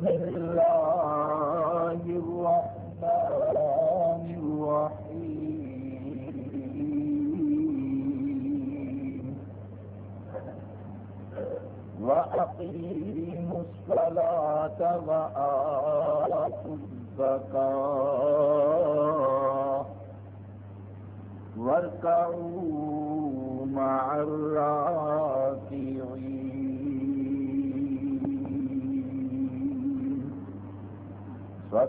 بسم الله الرحمن الرحيم. وأقيموا الصلاة وآتوا الزكاة. واركعوا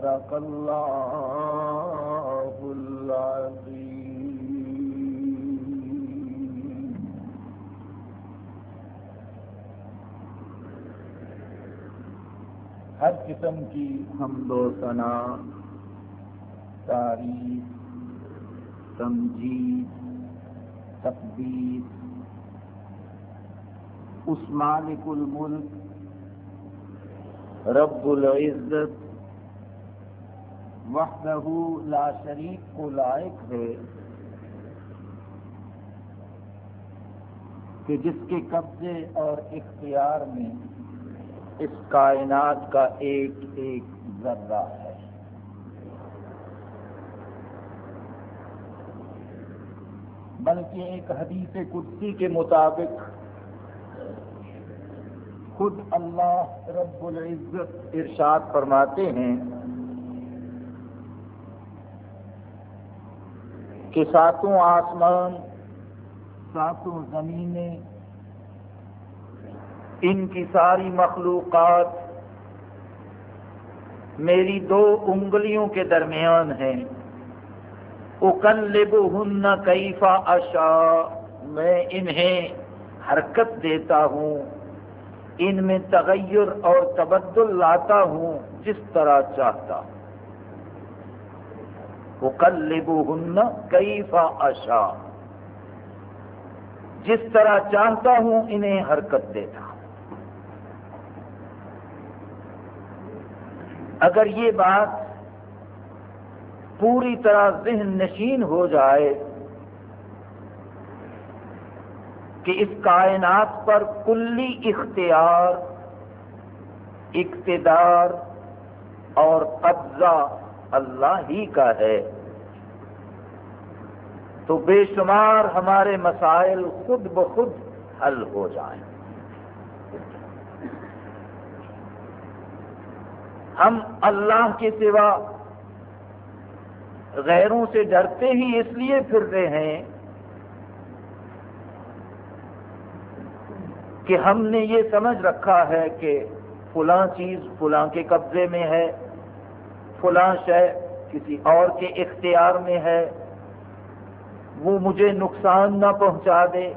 صدق الله العظيم. ہر قسم کی حمد و ثنا، تعریف، تمجید تقدیر اس مالک الملک، رب العزت وحدہ لا شریک کو لائق ہے کہ جس کے قبضے اور اختیار میں اس کائنات کا ایک ایک ذرہ ہے۔ بلکہ ایک حدیث قدسی کے مطابق خود اللہ رب العزت ارشاد فرماتے ہیں کہ ساتوں آسمان، ساتوں زمینیں، ان کی ساری مخلوقات میری دو انگلیوں کے درمیان ہیں۔ اکلبہن کیفا اشا میں انہیں حرکت دیتا ہوں۔ ان میں تغیر اور تبدل لاتا ہوں جس طرح چاہتا۔ ہوں اکلبہن کیفا اشا جس طرح چاہتا ہوں انہیں حرکت دیتا۔ ہوں اگر یہ بات پوری طرح ذہن نشین ہو جائے کہ اس کائنات پر کلی اختیار، اقتدار اور قبضہ اللہ ہی کا ہے۔ تو بے شمار ہمارے مسائل خود بخود حل ہو جائیں۔ ہم اللہ کے سوا غیروں سے ڈرتے ہی اس لیے پھر رہے ہیں کہ ہم نے یہ سمجھ رکھا ہے کہ فلاں چیز فلاں کے قبضے میں ہے۔ فلاں شے کسی اور کے اختیار میں ہے، وہ مجھے نقصان نہ پہنچا دے۔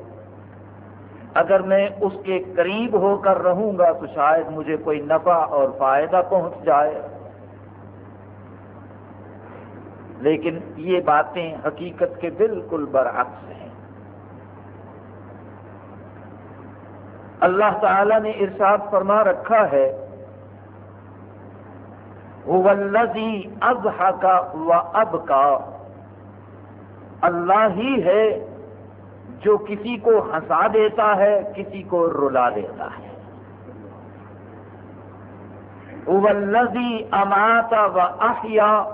اگر میں اس کے قریب ہو کر رہوں گا تو شاید مجھے کوئی نفع اور فائدہ پہنچ جائے۔ لیکن یہ باتیں حقیقت کے بالکل برعکس ہیں۔ اللہ تعالی نے ارشاد فرما رکھا ہے اب کا و اب کا اللہ ہی ہے جو کسی کو ہنسا دیتا ہے، کسی کو رلا دیتا ہے۔ اماتا و احیا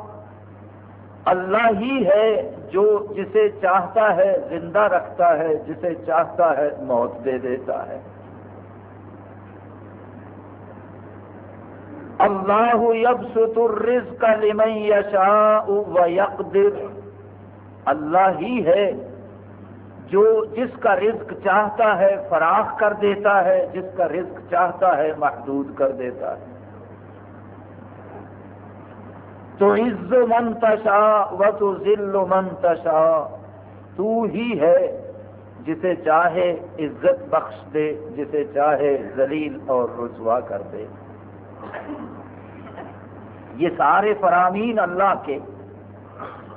اللہ ہی ہے جو جسے چاہتا ہے زندہ رکھتا ہے، جسے چاہتا ہے موت دے دیتا ہے۔ اللہ یبسط الرزق لمن یشاء و یقدر اللہ ہی ہے جو جس کا رزق چاہتا ہے فراخ کر دیتا ہے، جس کا رزق چاہتا ہے محدود کر دیتا ہے۔ تو عز منتشا و تو ذل منتشا تو ہی ہے جسے چاہے عزت بخش دے، جسے چاہے ذلیل اور رسوا کر دے۔ یہ سارے فرامین اللہ کے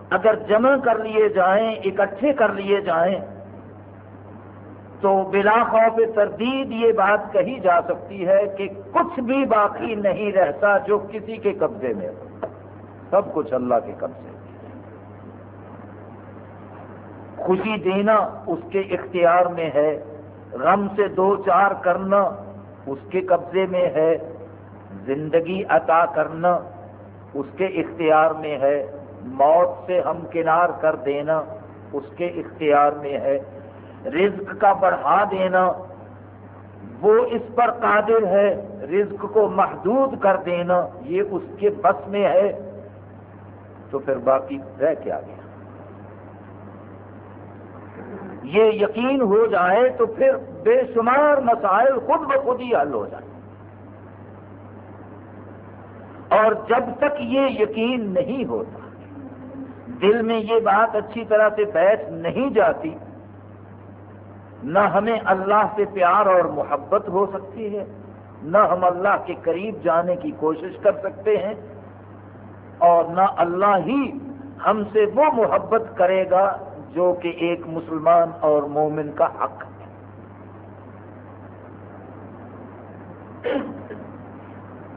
اگر جمع کر لیے جائیں، اکٹھے کر لیے جائیں، تو بلا خوف تردید یہ بات کہی جا سکتی ہے کہ کچھ بھی باقی نہیں رہتا جو کسی کے قبضے میں ہو۔ سب کچھ اللہ کے قبضے میں۔ خوشی دینا اس کے اختیار میں ہے، غم سے دو چار کرنا اس کے قبضے میں ہے، زندگی عطا کرنا اس کے اختیار میں ہے موت سے ہم کنار کر دینا، اس کے اختیار میں ہے رزق کا بڑھا دینا، وہ اس پر قادر ہے رزق کو محدود کر دینا، یہ اس کے بس میں ہے۔ تو پھر باقی رہ کیا گیا؟ یہ یقین ہو جائے تو پھر بے شمار مسائل خود بخود ہی حل ہو جائے اور جب تک یہ یقین نہیں ہوتا، دل میں یہ بات اچھی طرح سے بیٹھ نہیں جاتی، نہ ہمیں اللہ سے پیار اور محبت ہو سکتی ہے، نہ ہم اللہ کے قریب جانے کی کوشش کر سکتے ہیں، اور نہ اللہ ہی ہم سے وہ محبت کرے گا جو کہ ایک مسلمان اور مومن کا حق ہے۔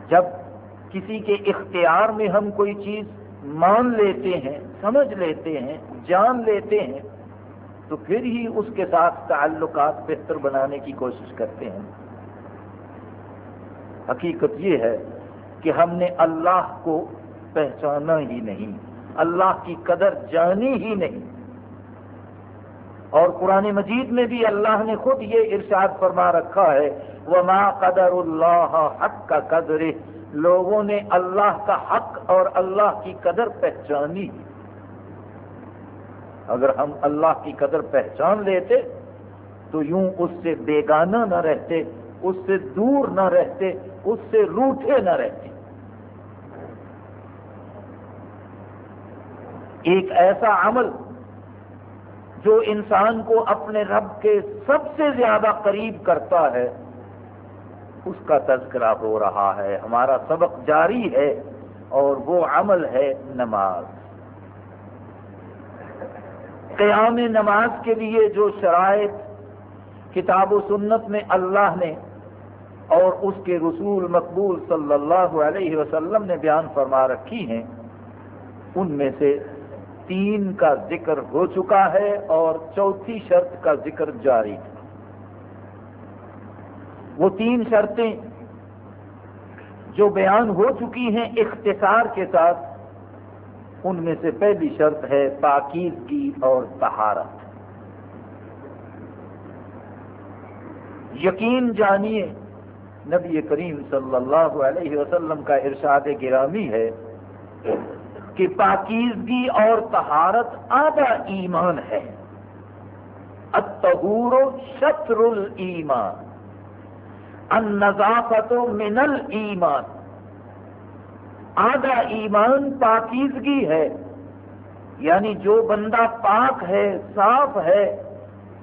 جب کسی کے اختیار میں ہم کوئی چیز مان لیتے ہیں، سمجھ لیتے ہیں، جان لیتے ہیں، تو پھر ہی اس کے ساتھ تعلقات بہتر بنانے کی کوشش کرتے ہیں۔ حقیقت یہ ہے کہ ہم نے اللہ کو پہچانا ہی نہیں، اللہ کی قدر جانی ہی نہیں۔ اور قرآن مجید میں بھی اللہ نے خود یہ ارشاد فرما رکھا ہے، وما قدر اللہ حق کا قدر لوگوں نے اللہ کا حق اور اللہ کی قدر پہچانی۔ اگر ہم اللہ کی قدر پہچان لیتے، تو یوں اس سے بیگانہ نہ رہتے، اس سے دور نہ رہتے، اس سے روٹے نہ رہتے۔ ایک ایسا عمل جو انسان کو اپنے رب کے سب سے زیادہ قریب کرتا ہے اس کا تذکرہ ہو رہا ہے۔ ہمارا سبق جاری ہے اور وہ عمل ہے نماز۔ قیام نماز کے لیے جو شرائط کتاب و سنت میں اللہ نے اور اس کے رسول مقبول صلی اللہ علیہ وسلم نے بیان فرما رکھی ہیں، ان میں سے تین کا ذکر ہو چکا ہے اور چوتھی شرط کا ذکر جاری تھا وہ تین شرطیں جو بیان ہو چکی ہیں اختصار کے ساتھ، ان میں سے پہلی شرط ہے پاکیزگی اور تہارت یقین جانیے، نبی کریم صلی اللہ علیہ وسلم کا ارشاد گرامی ہے کہ پاکیزگی اور تہارت آدھا ایمان ہے۔ اتہور شطر المان النظافت من الایمان۔ آدھا ایمان پاکیزگی ہے یعنی جو بندہ پاک ہے، صاف ہے،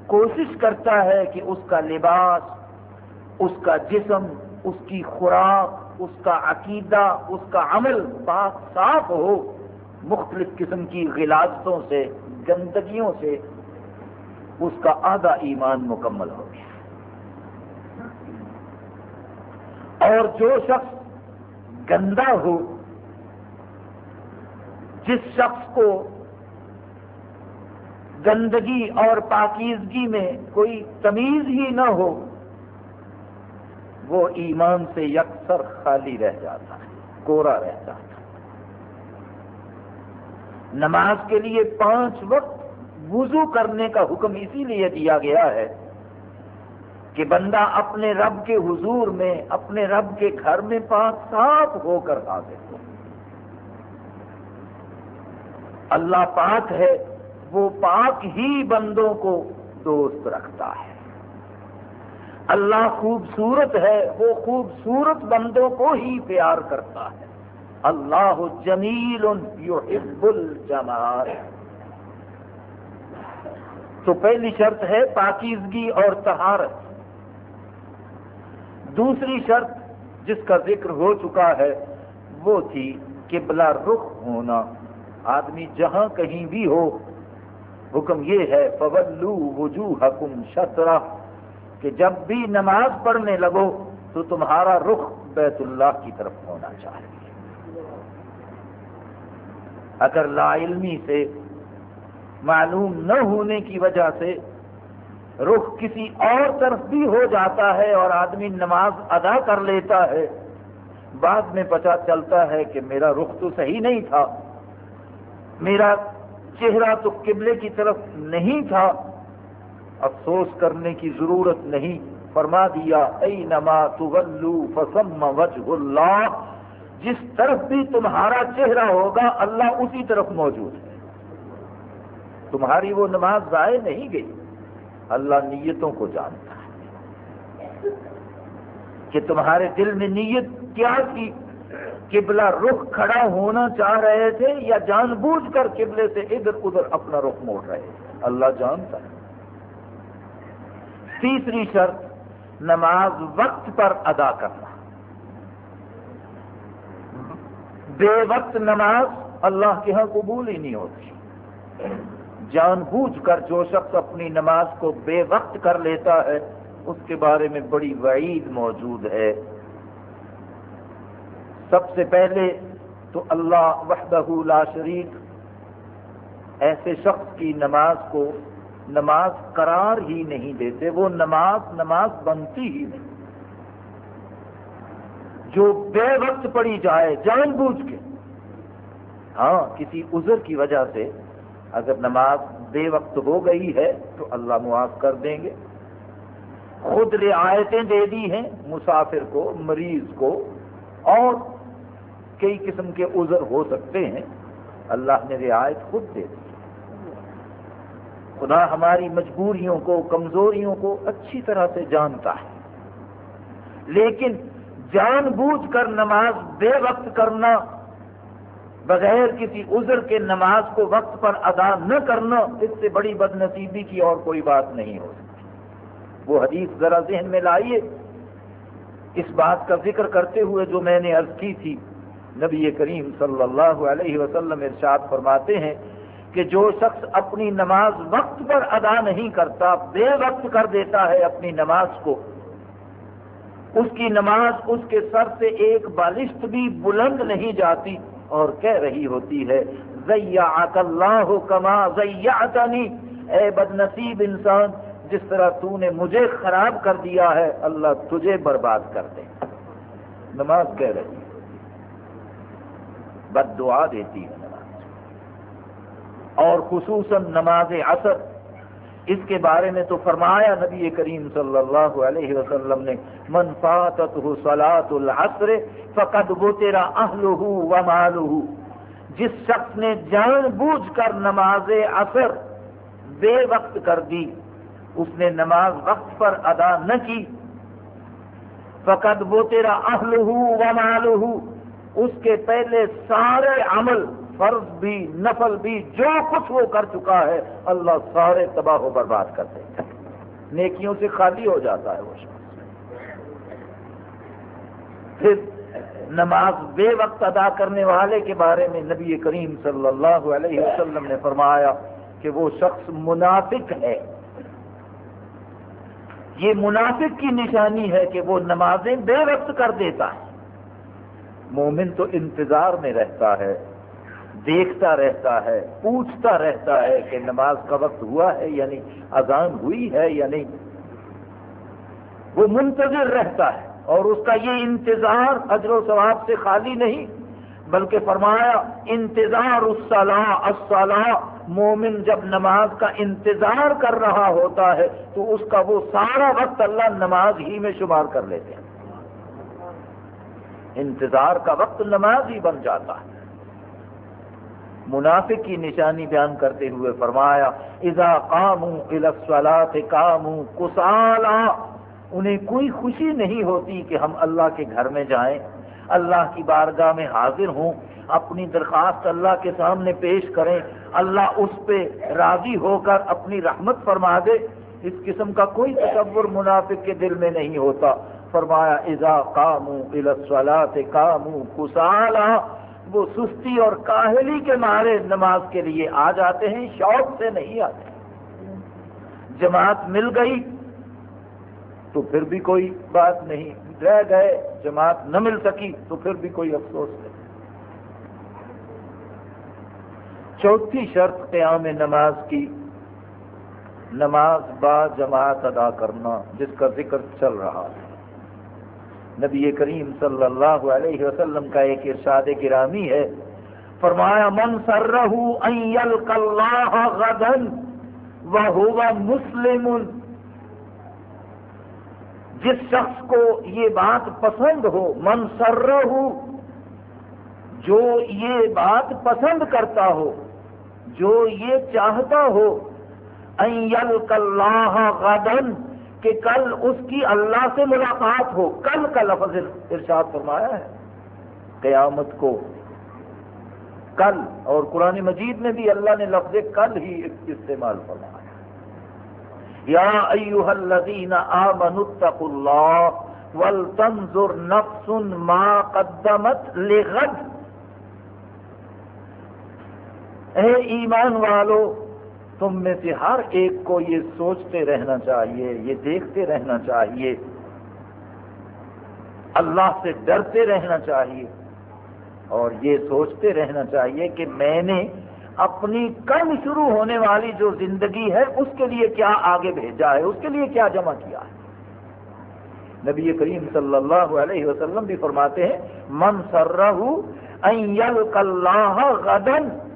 کوشش کرتا ہے کہ اس کا لباس، اس کا جسم، اس کی خوراک، اس کا عقیدہ، اس کا عمل پاک صاف ہو، مختلف قسم کی غلاظتوں سے، گندگیوں سے، اس کا آدھا ایمان مکمل ہو گیا۔ اور جو شخص گندا ہو، جس شخص کو گندگی اور پاکیزگی میں کوئی تمیز ہی نہ ہو، وہ ایمان سے یکسر خالی رہ جاتا ہے کورا رہ جاتا۔ ہے نماز کے لیے پانچ وقت وضو کرنے کا حکم اسی لیے دیا گیا ہے کہ بندہ اپنے رب کے حضور میں، اپنے رب کے گھر میں پاک صاف ہو کر حاضر ہو۔ اللہ پاک ہے، وہ پاک ہی بندوں کو دوست رکھتا ہے۔ اللہ خوبصورت ہے، وہ خوبصورت بندوں کو ہی پیار کرتا ہے۔ اللہ جمیل یحب الجمال۔ تو پہلی شرط ہے پاکیزگی اور تہارت دوسری شرط جس کا ذکر ہو چکا ہے وہ تھی کہ بلا رخ ہونا۔ آدمی جہاں کہیں بھی ہو، حکم یہ ہے فولو وجوہ حکم کہ جب بھی نماز پڑھنے لگو تو تمہارا رخ بیت اللہ کی طرف ہونا چاہیے۔ اگر لا علمی سے، معلوم نہ ہونے کی وجہ سے رخ کسی اور طرف بھی ہو جاتا ہے اور آدمی نماز ادا کر لیتا ہے۔ بعد میں پتا چلتا ہے کہ میرا رخ تو صحیح نہیں تھا۔ میرا چہرہ تو قبلے کی طرف نہیں تھا۔ افسوس کرنے کی ضرورت نہیں۔ فرما دیا اے نما فسم وجہ اللہ۔ جس طرف بھی تمہارا چہرہ ہوگا، اللہ اسی طرف موجود ہے۔ تمہاری وہ نماز ضائع نہیں گئی۔ اللہ نیتوں کو جانتا ہے کہ تمہارے دل میں نیت کیا تھی؟ قبلہ رخ کھڑا ہونا چاہ رہے تھے یا جان بوجھ کر قبلے سے ادھر ادھر اپنا رخ موڑ رہے تھے؟ اللہ جانتا ہے۔ تیسری شرط، نماز وقت پر ادا کرنا۔ بے وقت نماز اللہ کے ہاں قبول ہی نہیں ہوتی۔ جان بوجھ کر جو شخص اپنی نماز کو بے وقت کر لیتا ہے، اس کے بارے میں بڑی وعید موجود ہے۔ سب سے پہلے تو اللہ وحدہ لا شریک ایسے شخص کی نماز کو نماز قرار ہی نہیں دیتے، وہ نماز نماز بنتی ہی نہیں۔ جو بے وقت پڑی جائے، جان بوجھ کے۔ ہاں کسی عذر کی وجہ سے اگر نماز بے وقت ہو گئی ہے تو اللہ معاف کر دیں گے۔ خود رعایتیں دے دی ہیں مسافر کو، مریض کو، اور کئی قسم کے عذر ہو سکتے ہیں۔ اللہ نے رعایت خود دے دی۔ خدا ہماری مجبوریوں کو، کمزوریوں کو اچھی طرح سے جانتا ہے۔ لیکن جان بوجھ کر نماز بے وقت کرنا بغیر کسی عذر کے نماز کو وقت پر ادا نہ کرنا، اس سے بڑی بد نصیبی کی اور کوئی بات نہیں ہو سکتی۔ وہ حدیث ذرا ذہن میں لائیے۔ اس بات کا ذکر کرتے ہوئے جو میں نے عرض کی تھی، نبی کریم صلی اللہ علیہ وسلم ارشاد فرماتے ہیں کہ جو شخص اپنی نماز وقت پر ادا نہیں کرتا، بے وقت کر دیتا ہے اپنی نماز کو، اس کی نماز اس کے سر سے ایک بالشت بھی بلند نہیں جاتی۔ اور کہہ رہی ہوتی ہے اللہ کما ضیعتنی اے بد نصیب انسان، جس طرح تو نے مجھے خراب کر دیا ہے، اللہ تجھے برباد کر دے۔ نماز کہہ رہی بد دعا دیتی ہے اور خصوصاً نماز عصر اس کے بارے میں تو فرمایا نبی کریم صلی اللہ علیہ وسلم نے، من فاتت صلاۃ العصر فقد وہ تیرا اہل و مال جس شخص نے جان بوجھ کر نماز عصر بے وقت کر دی، اس نے نماز وقت پر ادا نہ کی۔ فقد وہ تیرا اہل اس کے پہلے سارے عمل فرض بھی، نفل بھی، جو کچھ وہ کر چکا ہے، اللہ سارے تباہ و برباد کر دے نیکیوں سے خالی ہو جاتا ہے وہ شخص۔ پھر نماز بے وقت ادا کرنے والے کے بارے میں نبی کریم صلی اللہ علیہ وسلم نے فرمایا کہ وہ شخص منافق ہے۔ یہ منافق کی نشانی ہے کہ وہ نمازیں بے وقت کر دیتا ہے۔ مومن تو انتظار میں رہتا ہے۔ دیکھتا رہتا ہے، پوچھتا رہتا ہے کہ نماز کا وقت ہوا ہے یا نہیں، اذان ہوئی ہے یا نہیں۔ وہ منتظر رہتا ہے اور اس کا یہ انتظار اجر و ثواب سے خالی نہیں، بلکہ فرمایا، انتظار الصلاح مومن جب نماز کا انتظار کر رہا ہوتا ہے تو اس کا وہ سارا وقت اللہ نماز ہی میں شمار کر لیتے ہیں۔ انتظار کا وقت نماز ہی بن جاتا ہے۔ منافق کی نشانی بیان کرتے ہوئے فرمایا، اذا قاموا الى الصلاه قاموا کسالا انہیں کوئی خوشی نہیں ہوتی کہ ہم اللہ کے گھر میں جائیں، اللہ کی بارگاہ میں حاضر ہوں، اپنی درخواست اللہ کے سامنے پیش کریں، اللہ اس پہ راضی ہو کر اپنی رحمت فرما دے۔ اس قسم کا کوئی تصور منافق کے دل میں نہیں ہوتا۔ فرمایا، اذا قاموا الى الصلاه قاموا کسالا وہ سستی اور کاہلی کے مارے نماز کے لیے آ جاتے ہیں، شوق سے نہیں آتے۔ جماعت مل گئی تو پھر بھی کوئی بات نہیں۔ رہ گئے، جماعت نہ مل سکی تو پھر بھی کوئی افسوس نہیں۔ چوتھی شرط قیام نماز کی، نماز با جماعت ادا کرنا، جس کا ذکر چل رہا ہے۔ نبی کریم صلی اللہ علیہ وسلم کا ایک ارشاد گرامی ہے۔ فرمایا، من غدن وہ مسلم. جس شخص کو یہ بات پسند ہو، من جو یہ بات پسند کرتا ہو، جو یہ چاہتا ہو اللہ غدن کہ کل اس کی اللہ سے ملاقات ہو۔ کل کا لفظ ارشاد فرمایا ہے۔ قیامت کو۔ کل۔ اور قرآن مجید میں بھی اللہ نے لفظ کل ہی استعمال فرمایا۔ یا ایوہ الذین آمنوا اتقوا اللہ ولتنظر نفس ما قدمت لغد۔ اے ایمان والو تم میں سے ہر ایک کو یہ سوچتے رہنا چاہیے، یہ دیکھتے رہنا چاہیے۔ اللہ سے ڈرتے رہنا چاہیے۔ اور یہ سوچتے رہنا چاہیے کہ میں نے اپنی کم شروع ہونے والی جو زندگی ہے، اس کے لیے کیا آگے بھیجا ہے؟ اس کے لیے کیا جمع کیا ہے؟ نبی کریم صلی اللہ علیہ وسلم بھی فرماتے ہیں، من اللہ غدن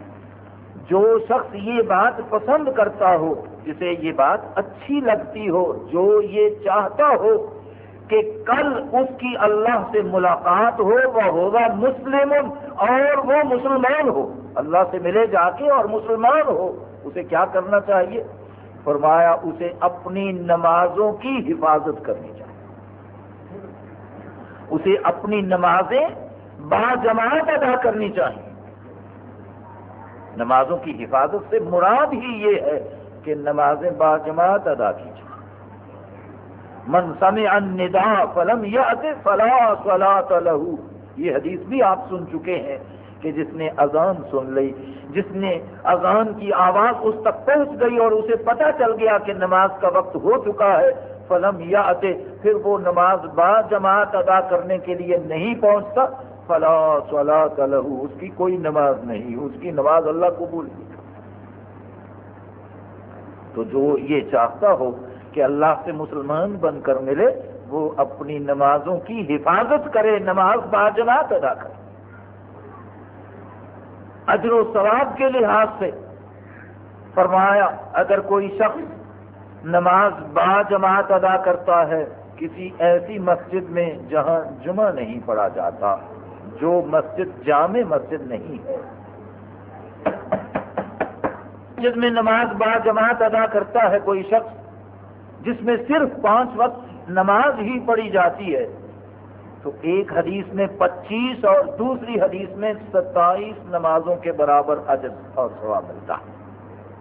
جو شخص یہ بات پسند کرتا ہو، جسے یہ بات اچھی لگتی ہو، جو یہ چاہتا ہو کہ کل اس کی اللہ سے ملاقات ہو، وہ ہوگا مسلم اور وہ مسلمان ہو۔ اللہ سے ملے جا کے اور مسلمان ہو، اسے کیا کرنا چاہیے؟ فرمایا، اسے اپنی نمازوں کی حفاظت کرنی چاہیے۔ اسے اپنی نمازیں با جماعت ادا کرنی چاہیے۔ نمازوں کی حفاظت سے مراد ہی یہ ہے کہ نمازیں با جماعت ادا کی جائیں۔ من سمع النداء فلم یأت فلا صلاة له۔ یہ حدیث بھی آپ سن چکے ہیں کہ جس نے اذان سن لی، جس نے اذان کی آواز اس تک پہنچ گئی اور اسے پتہ چل گیا کہ نماز کا وقت ہو چکا ہے۔ فلم یا پھر وہ نماز با جماعت ادا کرنے کے لیے نہیں پہنچتا۔ فلا سلا لہو اس کی کوئی نماز نہیں، اس کی نماز اللہ قبول نہیں تو جو یہ چاہتا ہو کہ اللہ سے مسلمان بن کر ملے، وہ اپنی نمازوں کی حفاظت کرے، نماز باجماعت ادا کرے۔ اجر و ثواب کے لحاظ سے فرمایا، اگر کوئی شخص نماز با جماعت ادا کرتا ہے، کسی ایسی مسجد میں جہاں جمعہ نہیں پڑھا جاتا جو مسجد جامع مسجد نہیں ہے۔ جس میں نماز با جماعت ادا کرتا ہے کوئی شخص، جس میں صرف پانچ وقت نماز ہی پڑھی جاتی ہے، تو ایک حدیث میں پچیس اور دوسری حدیث میں ستائیس نمازوں کے برابر عجب اور ثواب ملتا ہے۔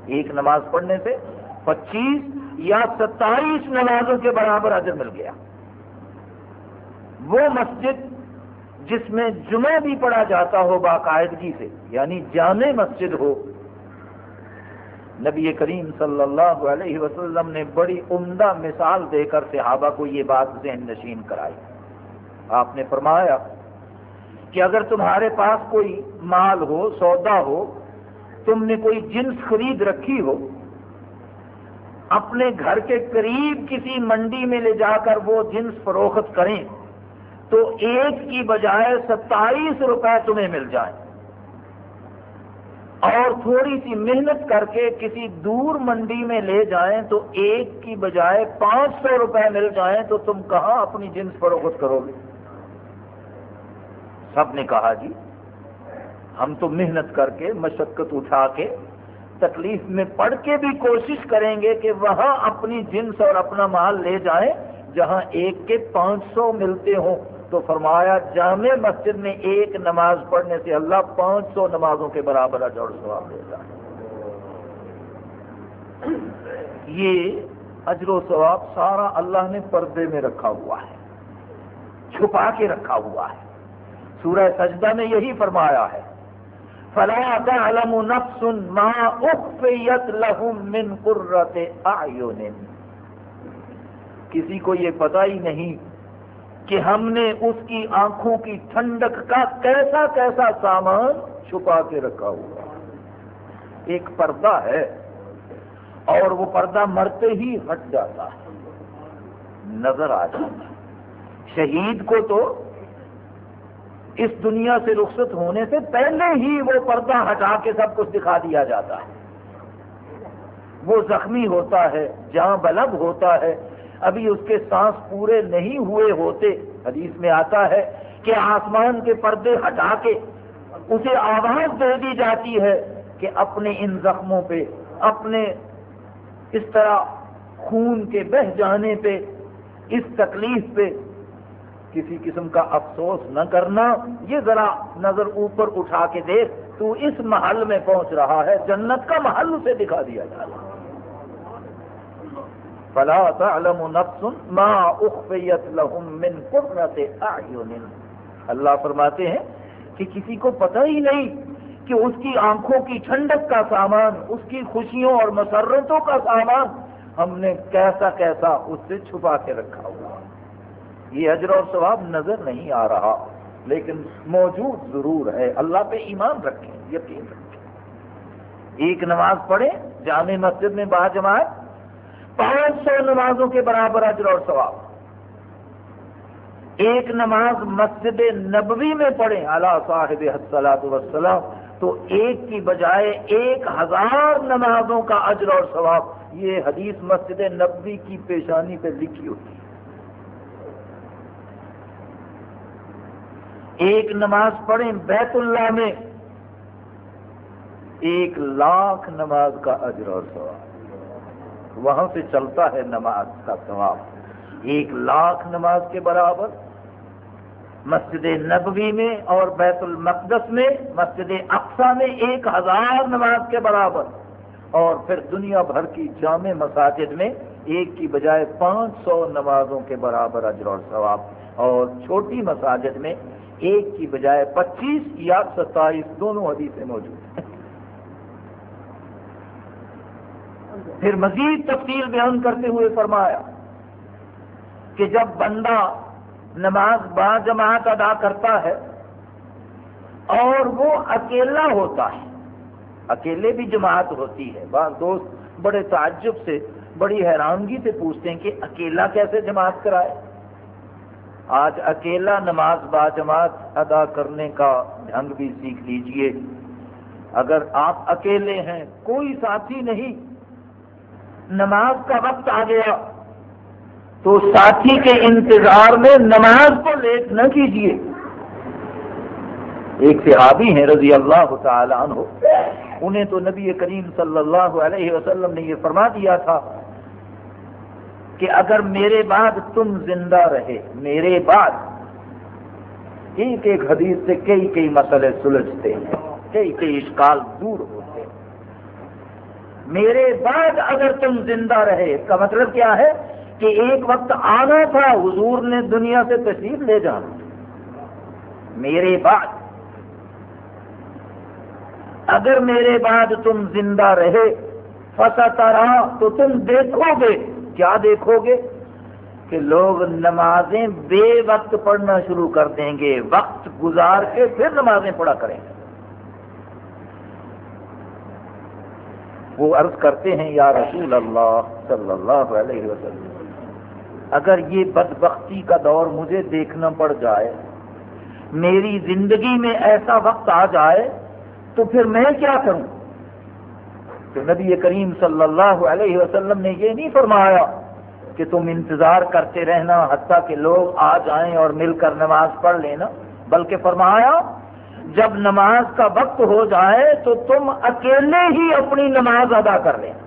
ایک نماز پڑھنے سے پچیس یا ستائیس نمازوں کے برابر عجب مل گیا۔ وہ مسجد جس میں جمعہ بھی پڑھا جاتا ہو باقاعدگی سے یعنی جامع مسجد ہو۔ نبی کریم صلی اللہ علیہ وسلم نے بڑی عمدہ مثال دے کر صحابہ کو یہ بات ذہن نشین کرائی۔ آپ نے فرمایا کہ اگر تمہارے پاس کوئی مال ہو، سودا ہو، تم نے کوئی جنس خرید رکھی ہو، اپنے گھر کے قریب کسی منڈی میں لے جا کر وہ جنس فروخت کریں۔ تو ایک کی بجائے ستائیس روپے تمہیں مل جائیں۔ اور تھوڑی سی محنت کر کے کسی دور منڈی میں لے جائیں تو ایک کی بجائے پانچ سو روپے مل جائیں تو تم کہاں اپنی جنس فروخت کرو گے؟ سب نے کہا جی ہم تو محنت کر کے، مشقت اٹھا کے، تکلیف میں پڑھ کے بھی کوشش کریں گے کہ وہاں اپنی جنس اور اپنا مال لے جائیں، جہاں ایک کے پانچ سو ملتے ہوں۔ تو فرمایا، جامع مسجد میں ایک نماز پڑھنے سے اللہ پانچ سو نمازوں کے برابر جوڑ سواب دیتا ہے۔ یہ اجر و ثواب سارا اللہ نے پردے میں رکھا ہوا ہے، چھپا کے رکھا ہوا ہے۔ سورہ سجدہ میں یہی فرمایا ہے، فلا تعلم نفس ما اخفیت لهم من قرۃ اعین کسی کو یہ پتہ ہی نہیں کہ ہم نے اس کی آنکھوں کی ٹھنڈک کا کیسا کیسا سامان چھپا کے رکھا ہوا ایک پردہ ہے اور وہ پردہ مرتے ہی ہٹ جاتا ہے۔ نظر آ جاتا ہے۔ شہید کو تو اس دنیا سے رخصت ہونے سے پہلے ہی وہ پردہ ہٹا کے سب کچھ دکھا دیا جاتا ہے۔ وہ زخمی ہوتا ہے جہاں بلب ہوتا ہے ابھی اس کے سانس پورے نہیں ہوئے ہوتے۔ حدیث میں آتا ہے کہ آسمان کے پردے ہٹا کے اسے آواز دے دی جاتی ہے کہ اپنے ان زخموں پہ، اپنے اس طرح خون کے بہ جانے پہ، اس تکلیف پہ کسی قسم کا افسوس نہ کرنا۔ یہ ذرا نظر اوپر اٹھا کے دیکھ، تو اس محل میں پہنچ رہا ہے۔ جنت کا محل اسے دکھا دیا جا رہا ہے۔ فلا تعلم نفس ما اخفیت لهم من قرۃ اعین. اللہ فرماتے ہیں کہ کسی کو پتہ ہی نہیں کہ اس کی آنکھوں کی ٹھنڈک کا سامان، اس کی خوشیوں اور مسرتوں کا سامان ہم نے کیسا کیسا اس سے چھپا کے رکھا ہوا۔ یہ اجر اور ثواب نظر نہیں آ رہا، لیکن موجود ضرور ہے۔ اللہ پہ ایمان رکھیں، یقین رکھیں۔ ایک نماز پڑھیں، جامع مسجد میں با جماعت پانچ سو نمازوں کے برابر اجر اور ثواب۔ ایک نماز مسجد نبوی میں پڑھیں اللہ صاحب حسلات وسلام تو ایک کی بجائے ایک ہزار نمازوں کا اجر اور ثواب۔ یہ حدیث مسجد نبوی کی پیشانی پہ لکھی ہوتی ہے۔ ایک نماز پڑھیں بیت اللہ میں، ایک لاکھ نماز کا اجر اور ثواب۔ وہاں سے چلتا ہے نماز کا ثواب۔ ایک لاکھ نماز کے برابر۔ مسجد نبوی میں اور بیت المقدس میں، مسجد اقسا میں ایک ہزار نماز کے برابر۔ اور پھر دنیا بھر کی جامع مساجد میں ایک کی بجائے پانچ سو نمازوں کے برابر اجر اور ثواب۔ اور چھوٹی مساجد میں ایک کی بجائے پچیس یا ستائیس، دونوں حدیثیں موجود ہیں۔ پھر مزید تفصیل بیان کرتے ہوئے فرمایا کہ جب بندہ نماز با جماعت ادا کرتا ہے اور وہ اکیلا ہوتا ہے، اکیلے بھی جماعت ہوتی ہے، بعض دوست بڑے تعجب سے، بڑی حیرانگی سے پوچھتے ہیں کہ اکیلا کیسے جماعت کرائے؟ آج اکیلا نماز با جماعت ادا کرنے کا ڈھنگ بھی سیکھ لیجیے۔ اگر آپ اکیلے ہیں، کوئی ساتھی نہیں نماز کا وقت آ گیا۔ تو ساتھی کے انتظار میں نماز کو لیٹ نہ کیجیے ایک صحابی ہیں رضی اللہ تعالی عنہ، انہیں تو نبی کریم صلی اللہ علیہ وسلم نے یہ فرما دیا تھا کہ اگر میرے بعد تم زندہ رہے، میرے بعد ایک ایک حدیث سے کئی کئی مسئلے سلجھتے ہیں، کئی کئی اشکال دور ہوتے ہیں۔ میرے بعد اگر تم زندہ رہے، اس کا مطلب کیا ہے؟ کہ ایک وقت آنا تھا، حضور نے دنیا سے تشریف لے جانا۔ میرے بعد۔ اگر میرے بعد تم زندہ رہے فسا رہا تو تم دیکھو گے۔ کیا دیکھو گے؟ کہ لوگ نمازیں بے وقت پڑھنا شروع کر دیں گے۔ وقت گزار کے پھر نمازیں پڑھا کریں گے۔ وہ عرض کرتے ہیں، یا رسول اللہ صلی اللہ علیہ وسلم، اگر یہ بدبختی کا دور مجھے دیکھنا پڑ جائے، میری زندگی میں ایسا وقت آ جائے، تو پھر میں کیا کروں؟ کہ نبی کریم صلی اللہ علیہ وسلم نے یہ نہیں فرمایا کہ تم انتظار کرتے رہنا حتیٰ کہ لوگ آ جائیں اور مل کر نماز پڑھ لینا، بلکہ فرمایا جب نماز کا وقت ہو جائے تو تم اکیلے ہی اپنی نماز ادا کر لینا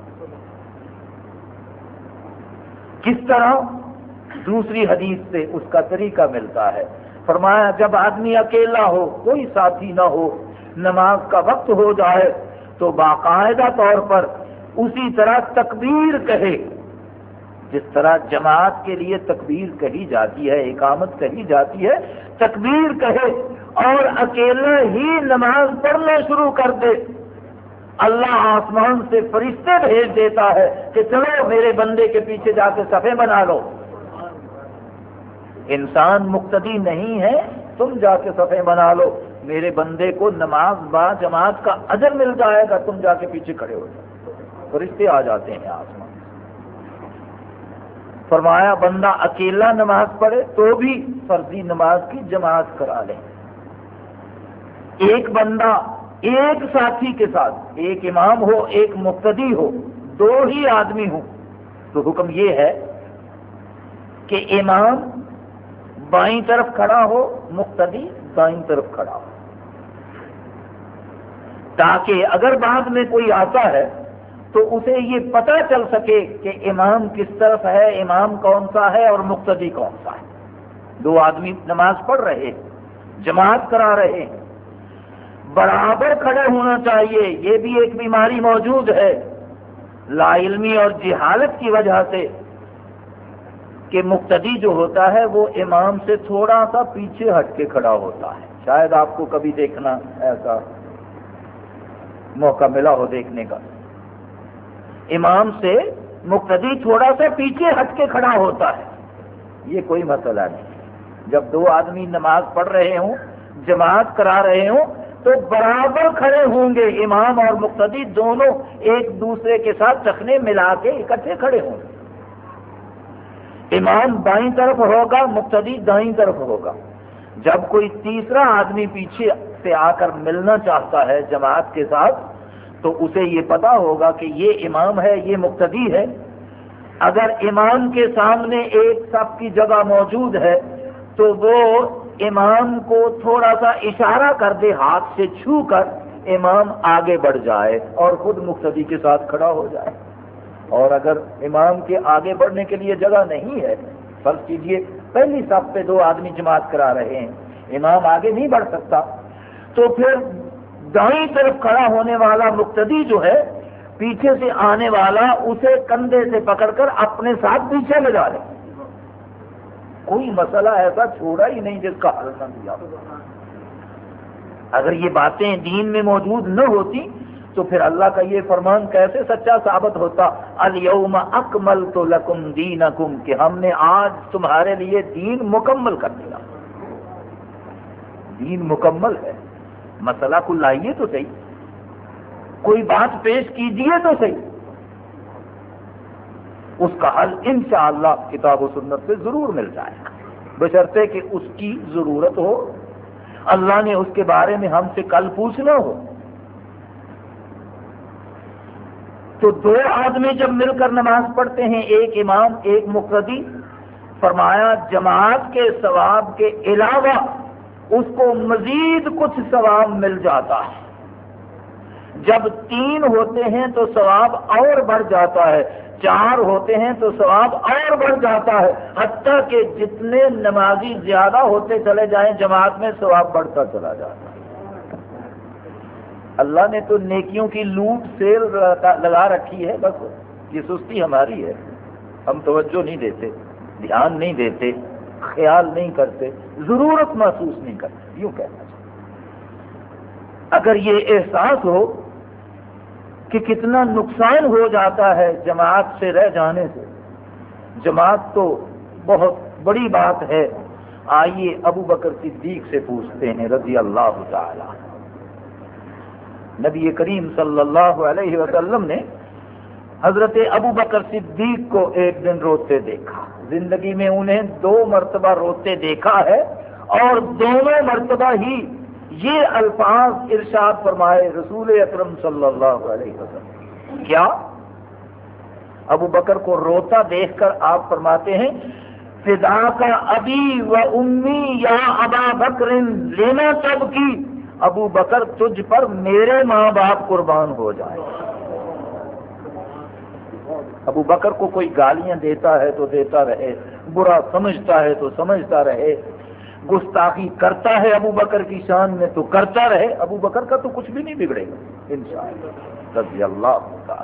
کس طرح؟ دوسری حدیث سے اس کا طریقہ ملتا ہے۔ فرمایا، جب آدمی اکیلا ہو، کوئی ساتھی نہ ہو، نماز کا وقت ہو جائے تو باقاعدہ طور پر اسی طرح تکبیر کہے۔ جس طرح جماعت کے لیے تکبیر کہی جاتی ہے، اقامت کہی جاتی ہے، تکبیر کہے اور اکیلا ہی نماز پڑھنا شروع کر دے۔ اللہ آسمان سے فرشتے بھیج دیتا ہے کہ چلو میرے بندے کے پیچھے جا کے صفے بنا لو۔ انسان مقتدی نہیں ہے، تم جا کے صفے بنا لو۔ میرے بندے کو نماز با جماعت کا اجر مل جائے گا، تم جا کے پیچھے کھڑے ہو جاؤ۔ فرشتے آ جاتے ہیں آسمان فرمایا بندہ اکیلا نماز پڑھے تو بھی فرضی نماز کی جماعت کرا لے۔ ایک بندہ ایک ساتھی کے ساتھ، ایک امام ہو، ایک مقتدی ہو، دو ہی آدمی ہوں، تو حکم یہ ہے کہ امام بائیں طرف کھڑا ہو، مقتدی دائیں طرف کھڑا ہو۔ تاکہ اگر بعد میں کوئی آتا ہے تو اسے یہ پتہ چل سکے کہ امام کس طرف ہے، امام کون سا ہے اور مقتدی کون سا ہے۔ دو آدمی نماز پڑھ رہے جماعت کرا رہے برابر کھڑے ہونا چاہیے، یہ بھی ایک بیماری موجود ہے۔ لا علمی اور جہالت کی وجہ سے کہ مقتدی جو ہوتا ہے، وہ امام سے تھوڑا سا پیچھے ہٹ کے کھڑا ہوتا ہے۔ شاید آپ کو کبھی دیکھنا ایسا موقع ملا ہو دیکھنے کا۔ امام سے مقتدی تھوڑا سا پیچھے ہٹ کے کھڑا ہوتا ہے۔ یہ کوئی مسئلہ نہیں۔ جب دو آدمی نماز پڑھ رہے ہوں، جماعت کرا رہے ہوں، تو برابر کھڑے ہوں گے۔ امام اور مقتدی دونوں ایک دوسرے کے ساتھ چکھنے ملا کے اکٹھے کھڑے ہوں۔ گے امام بائیں طرف ہوگا، مقتدی دائیں طرف ہوگا۔ جب کوئی تیسرا آدمی پیچھے سے آ کر ملنا چاہتا ہے جماعت کے ساتھ تو اسے یہ پتا ہوگا کہ یہ امام ہے، یہ مقتدی ہے۔ اگر امام کے سامنے ایک سب کی جگہ موجود ہے، تو وہ امام کو تھوڑا سا اشارہ کر دے، ہاتھ سے چھو کر امام آگے بڑھ جائے اور خود مقتدی کے ساتھ کھڑا ہو جائے۔ اور اگر امام کے آگے بڑھنے کے لیے جگہ نہیں ہے، فرض کیجیے پہلی سب پہ دو آدمی جماعت کرا رہے ہیں، امام آگے نہیں بڑھ سکتا۔ تو پھر دائیں طرف کھڑا ہونے والا مقتدی جو ہے، پیچھے سے آنے والا، اسے کندھے سے پکڑ کر اپنے ساتھ پیچھے لے کوئی مسئلہ ایسا چھوڑا ہی نہیں جس کا حل نہ دیا۔ اگر یہ باتیں دین میں موجود نہ ہوتی، تو پھر اللہ کا یہ فرمان کیسے سچا ثابت ہوتا؟ الوم اکمل تو لکم دین کہ ہم نے آج تمہارے لیے دین مکمل کر دیا۔ دین مکمل ہے۔ مسئلہ کو لائیے تو صحیح۔ کوئی بات پیش کیجیے تو صحیح۔ اس کا حل انشاءاللہ کتاب و سنت سے ضرور مل جائے۔ گا بشرطے کہ اس کی ضرورت ہو۔ اللہ نے اس کے بارے میں ہم سے کل پوچھنا ہو۔ تو دو آدمی جب مل کر نماز پڑھتے ہیں، ایک امام، ایک مقدی فرمایا جماعت کے ثواب کے علاوہ اس کو مزید کچھ ثواب مل جاتا ہے۔ جب تین ہوتے ہیں تو ثواب اور بڑھ جاتا ہے، چار ہوتے ہیں تو ثواب اور بڑھ جاتا ہے۔ حتیٰ کہ جتنے نمازی زیادہ ہوتے چلے جائیں، جماعت میں ثواب بڑھتا چلا جاتا ہے۔ اللہ نے تو نیکیوں کی لوٹ سیل لگا رکھی ہے، بس یہ سستی ہماری ہے۔ ہم توجہ نہیں دیتے، دھیان نہیں دیتے۔ خیال نہیں کرتے، ضرورت محسوس نہیں کرتے، یوں کہنا چاہیے۔ اگر یہ احساس ہو کہ کتنا نقصان ہو جاتا ہے جماعت سے رہ جانے سے، جماعت تو بہت بڑی بات ہے۔ آئیے ابو بکر صدیق سے پوچھتے ہیں، رضی اللہ تعالی نبی کریم صلی اللہ علیہ وسلم نے حضرت ابو بکر صدیق کو ایک دن روتے دیکھا۔ زندگی میں انہیں دو مرتبہ روتے دیکھا ہے اور دونوں مرتبہ ہی یہ الفاظ ارشاد فرمائے رسول اکرم صلی اللہ علیہ وسلم۔ کیا؟ ابو بکر کو روتا دیکھ کر آپ فرماتے ہیں، فدا کا ابھی و امی یا ابا بکر، لینا تب کی۔ ابو بکر تجھ پر میرے ماں باپ قربان ہو جائے ابو بکر کو کوئی گالیاں دیتا ہے تو دیتا رہے، برا سمجھتا ہے تو سمجھتا رہے۔ گستاخی کرتا ہے ابو بکر کی شان میں تو کرتا رہے۔ ابو بکر کا تو کچھ بھی نہیں بگڑے گا ان شاء اللہ اللہ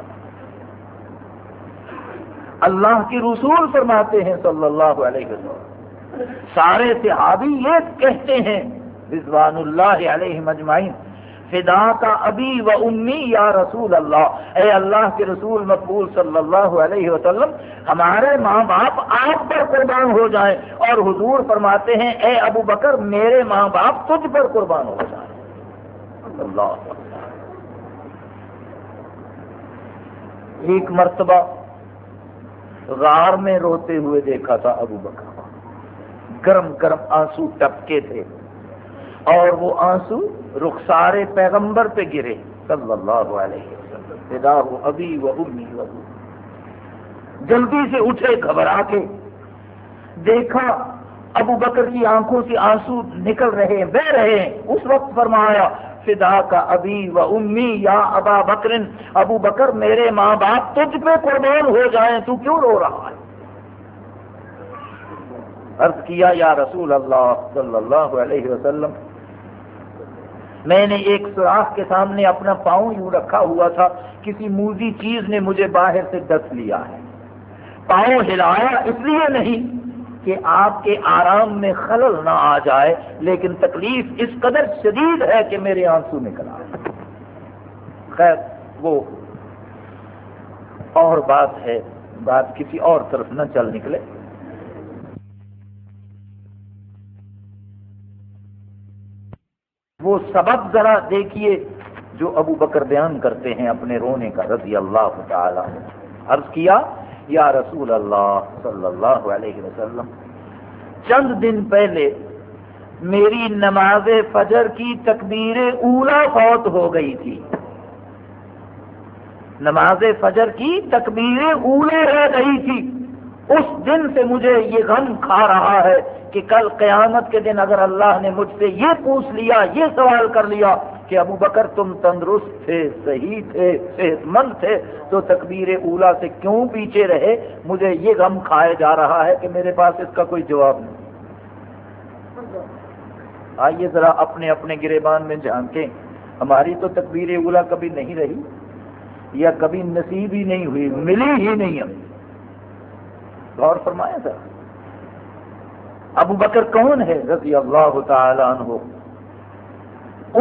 اللہ کی رسول فرماتے ہیں صلی اللہ علیہ وسلم۔ سارے صحابی یہ کہتے ہیں، رضوان اللہ علیہ مجمعین فدا کا ابھی و امی یا رسول اللہ۔ اے اللہ کے رسول مقبول صلی اللہ علیہ وسلم، ہمارے ماں باپ آپ پر قربان ہو جائیں۔ اور حضور فرماتے ہیں، اے ابو بکر، میرے ماں باپ تجھ پر قربان ہو جائیں۔ اللہ ایک مرتبہ غار میں روتے ہوئے دیکھا تھا ابو بکر۔ گرم گرم آنسو ٹپکے تھے۔ اور وہ آنسو رخسار پیغمبر پہ گرے۔ صلی اللہ علیہ وسلم۔ ابھی و امی و جلدی سے اٹھے، گھبرا کے۔ دیکھا ابو بکر کی آنکھوں سے آنسو نکل رہے ہیں بہ رہے۔ ہیں اس وقت فرمایا فدا کا ابھی و امی یا ابا بکر، ابو بکر میرے ماں باپ تجھ پہ قربان ہو جائیں، تو کیوں رو رہا ہے؟ عرض کیا، یا رسول اللہ صلی اللہ علیہ وسلم میں نے ایک سوراخ کے سامنے اپنا پاؤں یوں رکھا ہوا تھا، کسی موزی چیز نے مجھے باہر سے ڈس لیا ہے۔ پاؤں ہلایا اس لیے نہیں کہ آپ کے آرام میں خلل نہ آ جائے، لیکن تکلیف اس قدر شدید ہے کہ میرے آنسو نکل آئے۔ خیر، وہ اور بات ہے، بات کسی اور طرف نہ چل نکلے۔ وہ سبب ذرا دیکھیے جو ابو بکر بیان کرتے ہیں اپنے رونے کا، رضی اللہ تعالی عرض کیا، یا رسول اللہ صلی اللہ علیہ وسلم، چند دن پہلے میری نماز فجر کی تکبیر اولا فوت ہو گئی تھی۔ نماز فجر کی تکبیر اولے رہ گئی تھی۔ اس دن سے مجھے یہ غم کھا رہا ہے کہ کل قیامت کے دن اگر اللہ نے مجھ سے یہ پوچھ لیا، یہ سوال کر لیا کہ ابو بکر تم تندرست تھے، صحیح تھے صحت مند تھے، تو تکبیر اولا سے کیوں پیچھے رہے؟ مجھے یہ غم کھائے جا رہا ہے کہ میرے پاس اس کا کوئی جواب نہیں۔ آئیے ذرا اپنے اپنے گریبان میں جانتے ہماری تو تکبیر اولا کبھی نہیں رہی، یا کبھی نصیب ہی نہیں ہوئی، ملی ہی نہیں ہمیں غور فرمایا تھا ابو بکر کون ہے رضی اللہ تعالی عنہ؟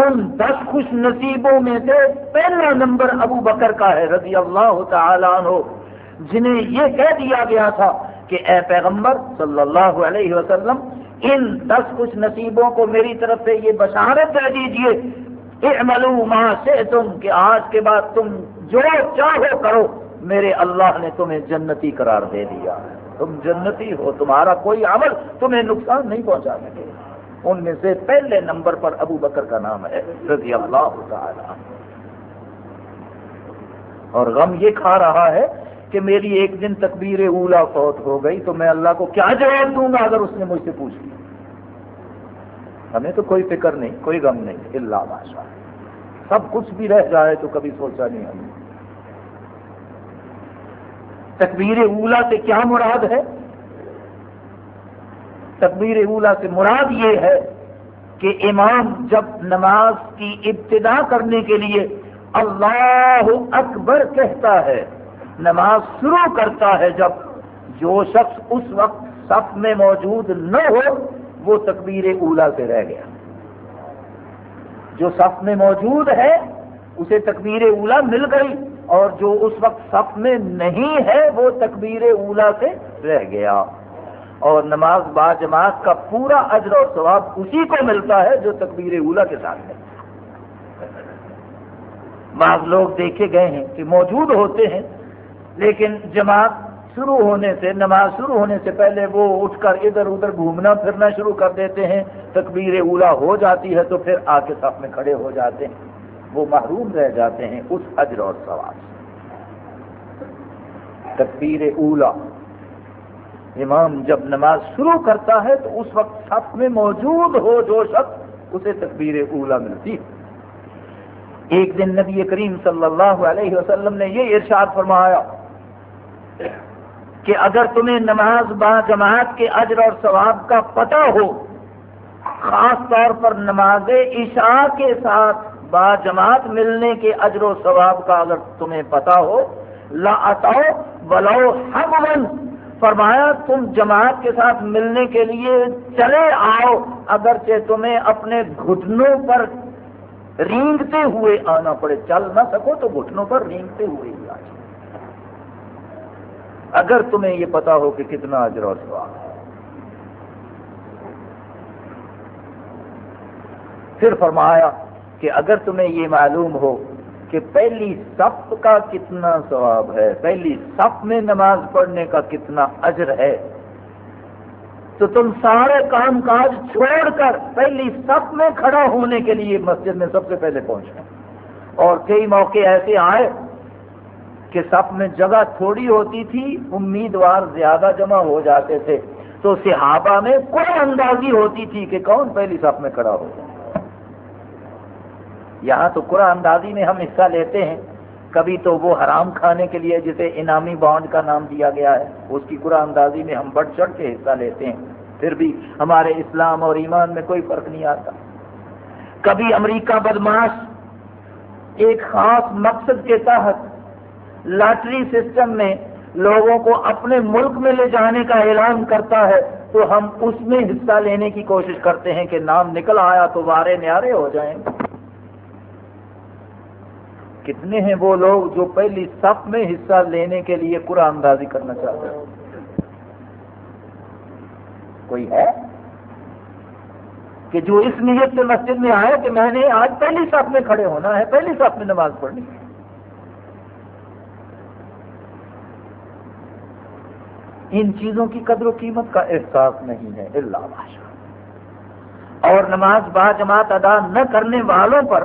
ان دس خوش نصیبوں میں سے پہلا نمبر ابو بکر کا ہے رضی اللہ تعالی عنہ، جنہیں یہ کہہ دیا گیا تھا کہ اے پیغمبر صلی اللہ علیہ وسلم، ان دس خوش نصیبوں کو میری طرف سے یہ بشارت دے دیجیے اعملوا ما شئتم، کہ آج کے بعد تم جو چاہو کرو، میرے اللہ نے تمہیں جنتی قرار دے دیا ہے۔ تم جنتی ہو، تمہارا کوئی عمل تمہیں نقصان نہیں پہنچا سکے ان میں سے پہلے نمبر پر ابو بکر کا نام ہے، رضی اللہ تعالی اور غم یہ کھا رہا ہے کہ میری ایک دن تکبیر اولا فوت ہو گئی، تو میں اللہ کو کیا جواب دوں گا اگر اس نے مجھ سے پوچھ لیا؟ ہمیں تو کوئی فکر نہیں، کوئی غم نہیں اللہ بادشاہ سب کچھ بھی رہ جائے تو کبھی سوچا نہیں ہم۔ نے تکبیر اولا سے کیا مراد ہے؟ تکبیر اولا سے مراد یہ ہے کہ امام جب نماز کی ابتدا کرنے کے لیے اللہ اکبر کہتا ہے، نماز شروع کرتا ہے، جب جو شخص اس وقت صف میں موجود نہ ہو، وہ تکبیر اولا سے رہ گیا۔ جو صف میں موجود ہے، اسے تکبیر اولا مل گئی۔ اور جو اس وقت صف میں نہیں ہے وہ تکبیر اولا سے رہ گیا۔ اور نماز با جماعت کا پورا اجر و ثواب اسی کو ملتا ہے جو تکبیر اولا کے ساتھ ہے۔ بعض لوگ دیکھے گئے ہیں کہ موجود ہوتے ہیں، لیکن جماعت شروع ہونے سے، نماز شروع ہونے سے پہلے وہ اٹھ کر ادھر ادھر گھومنا پھرنا شروع کر دیتے ہیں، تکبیر اولا ہو جاتی ہے تو پھر آ کے صف میں کھڑے ہو جاتے ہیں۔ وہ محروم رہ جاتے ہیں اس اجر اور ثواب سے۔ تکبیر اولا، امام جب نماز شروع کرتا ہے تو اس وقت سب میں موجود ہو جو شخص اسے تکبیر اولا ملتی ایک دن نبی کریم صلی اللہ علیہ وسلم نے یہ ارشاد فرمایا کہ اگر تمہیں نماز با جماعت کے اجر اور ثواب کا پتہ ہو، خاص طور پر نماز عشاء کے ساتھ با جماعت ملنے کے اجر و ثواب کا اگر تمہیں پتا ہو، لا بلو حمن فرمایا، تم جماعت کے ساتھ ملنے کے لیے چلے آؤ، اگرچہ تمہیں اپنے گھٹنوں پر رینگتے ہوئے آنا پڑے۔ چل نہ سکو تو گھٹنوں پر رینگتے ہوئے ہی آ اگر تمہیں یہ پتا ہو کہ کتنا اجر و ثواب پھر فرمایا کہ اگر تمہیں یہ معلوم ہو کہ پہلی صف کا کتنا ثواب ہے، پہلی صف میں نماز پڑھنے کا کتنا اجر ہے، تو تم سارے کام کاج چھوڑ کر پہلی صف میں کھڑا ہونے کے لیے مسجد میں سب سے پہلے پہنچنا۔ اور کئی موقع ایسے آئے کہ صف میں جگہ تھوڑی ہوتی تھی، امیدوار زیادہ جمع ہو جاتے تھے، تو صحابہ میں کوئی اندازی ہوتی تھی کہ کون پہلی صف میں کھڑا ہوگا۔ یہاں تو قرآن اندازی میں ہم حصہ لیتے ہیں۔ کبھی تو وہ حرام کھانے کے لیے جسے انعامی بانڈ کا نام دیا گیا ہے، اس کی قرآن اندازی میں ہم بڑھ چڑھ کے حصہ لیتے ہیں۔ پھر بھی ہمارے اسلام اور ایمان میں کوئی فرق نہیں آتا۔ کبھی امریکہ بدماش ایک خاص مقصد کے تحت لاٹری سسٹم میں لوگوں کو اپنے ملک میں لے جانے کا اعلان کرتا ہے، تو ہم اس میں حصہ لینے کی کوشش کرتے ہیں کہ نام نکل آیا تو وارے نیارے ہو جائیں۔ کتنے ہیں وہ لوگ جو پہلی صف میں حصہ لینے کے لیے قرآن اندازی کرنا چاہتے ہیں؟ کوئی ہے؟ کہ جو اس نیت سے مسجد میں آئے کہ میں نے آج پہلی صف میں کھڑے ہونا ہے، پہلی صف میں نماز پڑھنی ہے۔ ان چیزوں کی قدر و قیمت کا احساس نہیں ہے اللہ باشا اور نماز با جماعت ادا نہ کرنے والوں پر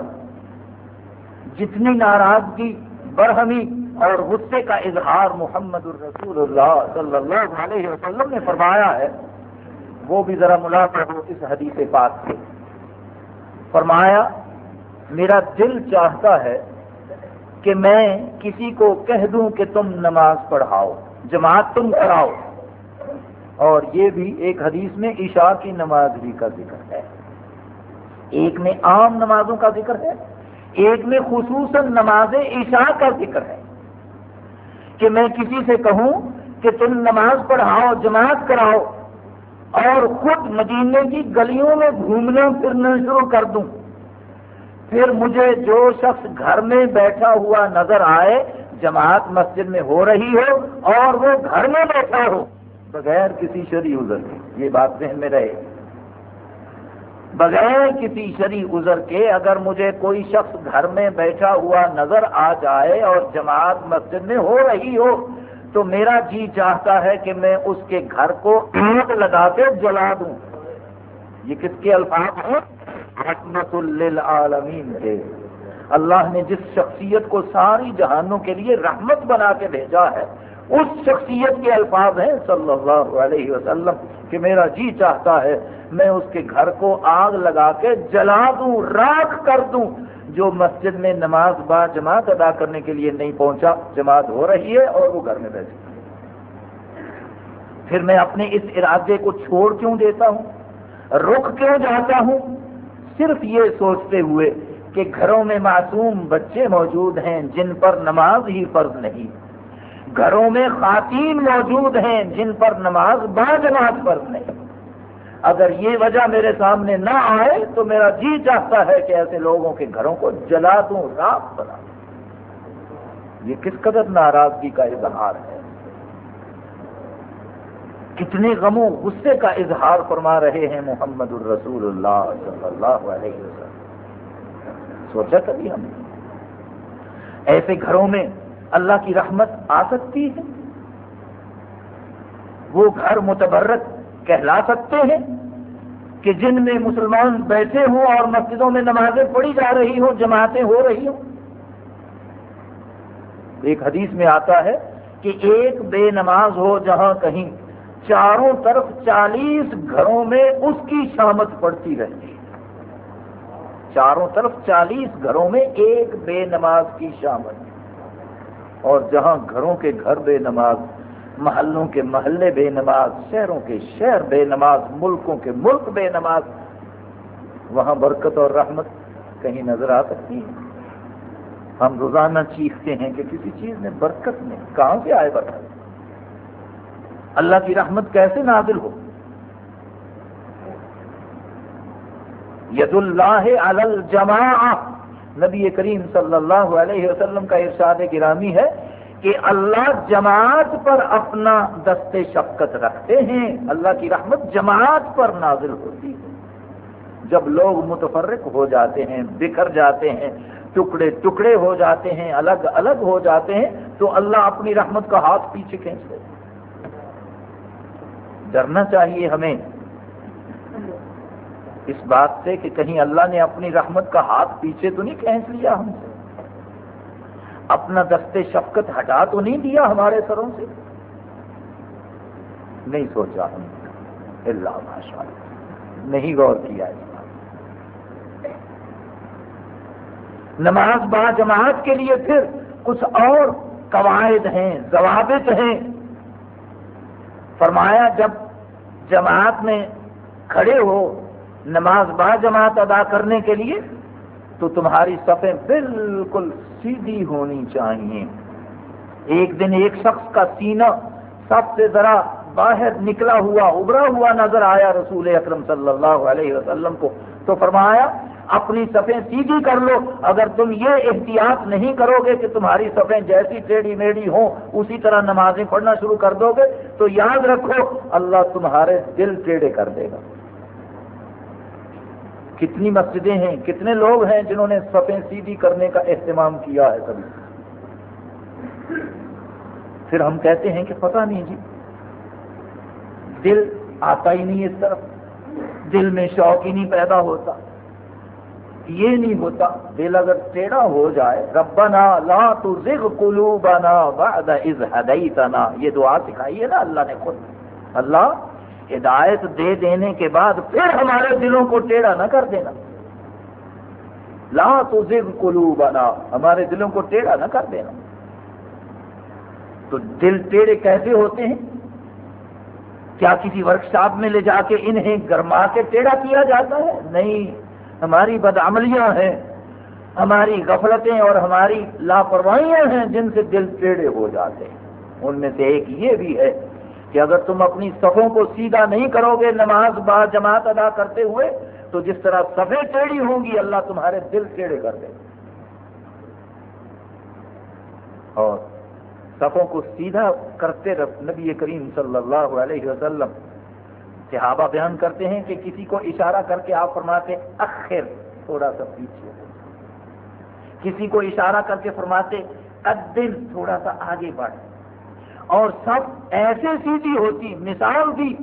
جتنی ناراضگی، برہمی اور غصے کا اظہار محمد الرسول اللہ صلی اللہ علیہ وسلم نے فرمایا ہے، وہ بھی ذرا ملاقات ہو اس حدیث پاک سے۔ فرمایا، میرا دل چاہتا ہے کہ میں کسی کو کہہ دوں کہ تم نماز پڑھاؤ، جماعت تم کراؤ۔ اور یہ بھی ایک حدیث میں عشاء کی نماز بھی کا ذکر ہے۔ ایک میں عام نمازوں کا ذکر ہے۔ ایک میں خصوصاً نماز عشاء کا ذکر ہے کہ میں کسی سے کہوں کہ تم نماز پڑھاؤ، جماعت کراؤ اور خود مدینے کی گلیوں میں گھومنا پھرنا شروع کر دوں۔ پھر مجھے جو شخص گھر میں بیٹھا ہوا نظر آئے، جماعت مسجد میں ہو رہی ہو اور وہ گھر میں بیٹھا ہو، بغیر کسی شریع عذر یہ بات ذہن میں رہے۔ بغیر کسی شری عذر کے اگر مجھے کوئی شخص گھر میں بیٹھا ہوا نظر آ جائے اور جماعت مسجد میں ہو رہی ہو، تو میرا جی چاہتا ہے کہ میں اس کے گھر کو آگ لگا کے جلا دوں۔ یہ کس کے الفاظ ہیں؟ رحمت للعالمین کے۔ اللہ نے جس شخصیت کو ساری جہانوں کے لیے رحمت بنا کے بھیجا ہے، اس شخصیت کے الفاظ ہیں، صلی اللہ علیہ وسلم۔ کہ میرا جی چاہتا ہے، میں اس کے گھر کو آگ لگا کے جلا دوں، راکھ کر دوں۔ جو مسجد میں نماز با جماعت ادا کرنے کے لیے نہیں پہنچا، جماعت ہو رہی ہے اور وہ گھر میں بیٹھے۔ پھر میں اپنے اس ارادے کو چھوڑ کیوں دیتا ہوں؟ رک کیوں جاتا ہوں؟ صرف یہ سوچتے ہوئے کہ گھروں میں معصوم بچے موجود ہیں جن پر نماز ہی فرض نہیں۔ گھروں میں خواتین موجود ہیں جن پر نماز با جماعت فرض نہیں۔ اگر یہ وجہ میرے سامنے نہ آئے تو میرا جی چاہتا ہے کہ ایسے لوگوں کے گھروں کو جلا دوں راک بنا۔ دوں یہ کس قدر ناراضگی کا اظہار ہے؟ کتنے غموں غصے کا اظہار فرما رہے ہیں محمد الرسول اللہ صلی اللہ علیہ وسلم۔ سوچا کبھی ہم ایسے گھروں میں اللہ کی رحمت آ سکتی ہے؟ وہ گھر متبرک کہلا سکتے ہیں کہ جن میں مسلمان بیٹھے ہوں اور مسجدوں میں نمازیں پڑھی جا رہی ہوں، جماعتیں ہو رہی ہوں۔ ایک حدیث میں آتا ہے کہ ایک بے نماز ہو جہاں کہیں چاروں طرف چالیس گھروں میں اس کی شامت پڑتی رہتی چاروں طرف چالیس گھروں میں ایک بے نماز کی شامت۔ اور جہاں گھروں کے گھر بے نماز، محلوں کے محلے بے نماز، شہروں کے شہر بے نماز، ملکوں کے ملک بے نماز، وہاں برکت اور رحمت کہیں نظر آ سکتی ہے۔ ہم روزانہ چیختے ہیں کہ کسی چیز میں برکت نہیں کہاں سے آئے برکت؟ اللہ کی رحمت کیسے نازل ہو؟ ید اللہ علی الجماع نبی کریم صلی اللہ علیہ وسلم کا ارشاد گرامی ہے کہ اللہ جماعت پر اپنا دست شفقت رکھتے ہیں۔ اللہ کی رحمت جماعت پر نازل ہوتی ہے۔ جب لوگ متفرق ہو جاتے ہیں، بکھر جاتے ہیں، ٹکڑے ٹکڑے ہو جاتے ہیں، الگ الگ ہو جاتے ہیں، تو اللہ اپنی رحمت کا ہاتھ پیچھے کھینچ ڈرنا چاہیے ہمیں۔ اس بات سے کہ کہیں اللہ نے اپنی رحمت کا ہاتھ پیچھے تو نہیں کھینچ لیا ہم سے؟ اپنا دستے شفقت ہٹا تو نہیں دیا ہمارے سروں سے؟ نہیں سوچا ہم اللہ ماشاء نہیں غور کیا اس بات نماز با جماعت کے لیے پھر کچھ اور قواعد ہیں، ضوابط ہیں۔ فرمایا جب جماعت میں کھڑے ہو نماز با جماعت ادا کرنے کے لیے تو تمہاری صفیں بالکل سیدھی ہونی چاہیے۔ ایک دن ایک شخص کا سینہ سب سے ذرا باہر نکلا ہوا، ابھرا ہوا نظر آیا رسول اکرم صلی اللہ علیہ وسلم کو۔ تو فرمایا، اپنی صفیں سیدھی کر لو، اگر تم یہ احتیاط نہیں کرو گے کہ تمہاری صفیں جیسی ٹیڑھی میڑھی ہوں، اسی طرح نمازیں پڑھنا شروع کر دو گے، تو یاد رکھو، اللہ تمہارے دل ٹیڑھے کر دے گا۔ کتنی مسجدیں ہیں، کتنے لوگ ہیں جنہوں نے صفیں سیدھی کرنے کا اہتمام کیا ہے کبھی؟ پھر ہم کہتے ہیں کہ پتہ نہیں جی دل آتا ہی نہیں اس طرف، دل میں شوق ہی نہیں پیدا ہوتا۔ یہ نہیں ہوتا، دل اگر ٹیڑھا ہو جائے، ربنا لا تزغ قلوبنا بعد اذ هديتنا یہ دعا سکھائی ہے نا اللہ نے خود۔ اللہ ہدایت دے دینے کے بعد پھر ہمارے دلوں کو ٹیڑھا نہ کر دینا۔ لا تزغ قلوبنا۔ ہمارے دلوں کو ٹیڑھا نہ کر دینا۔ تو دل ٹیڑھے کیسے ہوتے ہیں؟ کیا کسی ورکشاپ میں لے جا کے انہیں گرما کے ٹیڑھا کیا جاتا ہے؟ نہیں، ہماری بدعملیاں ہیں۔ ہماری غفلتیں اور ہماری لاپرواہیاں ہیں جن سے دل ٹیڑھے ہو جاتے ہیں۔ ان میں سے ایک یہ بھی ہے کہ اگر تم اپنی صفوں کو سیدھا نہیں کرو گے، نماز با جماعت ادا کرتے ہوئے، تو جس طرح صفیں ٹیڑھی ہوں گی، اللہ تمہارے دل ٹیڑھے کر دے اور صفوں کو سیدھا کرتے نبی کریم صلی اللہ علیہ وسلم صحابہ بیان کرتے ہیں کہ کسی کو اشارہ کر کے آپ فرماتے، اخر، تھوڑا سا پیچھے۔ کسی کو اشارہ کر کے فرماتے قدر تھوڑا سا آگے بڑھ۔ اور سب ایسے سیدھی ہوتی، مثال دی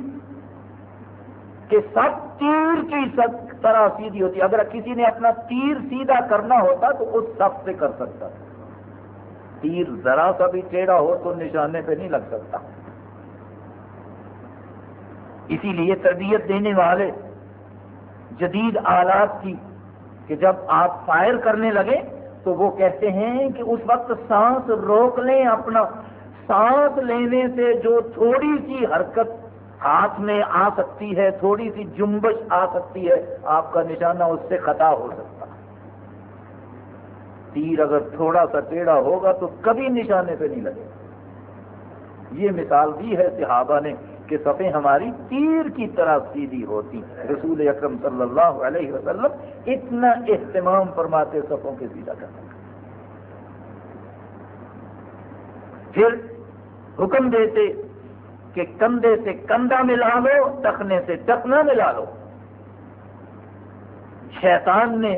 کہ سب تیر کی سب طرح سیدھی ہوتی۔ اگر کسی نے اپنا تیر سیدھا کرنا ہوتا تو اس سب سے کر سکتا۔ تیر ذرا سا بھی ٹیڑھا ہو تو نشانے پہ نہیں لگ سکتا۔ اسی لیے تربیت دینے والے جدید آلات کی کہ جب آپ فائر کرنے لگے تو وہ کہتے ہیں کہ اس وقت سانس روک لیں اپنا سانس لینے سے جو تھوڑی سی حرکت ہاتھ میں آ سکتی ہے، تھوڑی سی جنبش آ سکتی ہے، آپ کا نشانہ اس سے خطا ہو سکتا تیر اگر تھوڑا سا ٹیڑھا ہوگا تو کبھی نشانے پہ نہیں لگے یہ مثال دی ہے صحابہ نے کہ صفیں ہماری تیر کی طرح سیدھی ہوتی رسول اکرم صلی اللہ علیہ وسلم اتنا اہتمام فرماتے صفوں کے سیدھا کرنے پھر حکم دیتے کہ کندھے سے کندھا ملا لو ٹکنے سے ٹکنا ملا لو۔ شیطان نے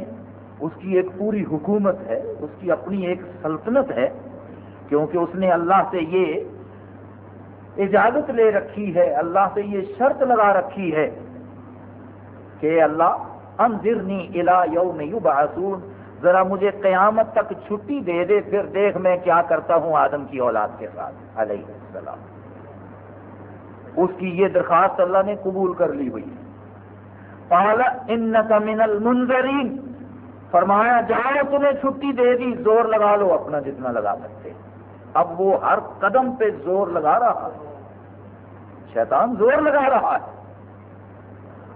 اس کی ایک پوری حکومت ہے، اس کی اپنی ایک سلطنت ہے، کیونکہ اس نے اللہ سے یہ اجازت لے رکھی ہے، اللہ سے یہ شرط لگا رکھی ہے کہ اللہ انذرنی الى یوم یبعثون ذرا مجھے قیامت تک چھٹی دے دے، پھر دیکھ میں کیا کرتا ہوں آدم کی اولاد کے ساتھ۔ علیہ السلام۔ اس کی یہ درخواست اللہ نے قبول کر لی ہوئی قال، انک من المنذرین۔ فرمایا، جاؤ، تمہیں چھٹی دے دی، زور لگا لو، اپنا جتنا لگا سکتے۔ اب وہ ہر قدم پہ زور لگا رہا ہے۔ شیطان زور لگا رہا ہے۔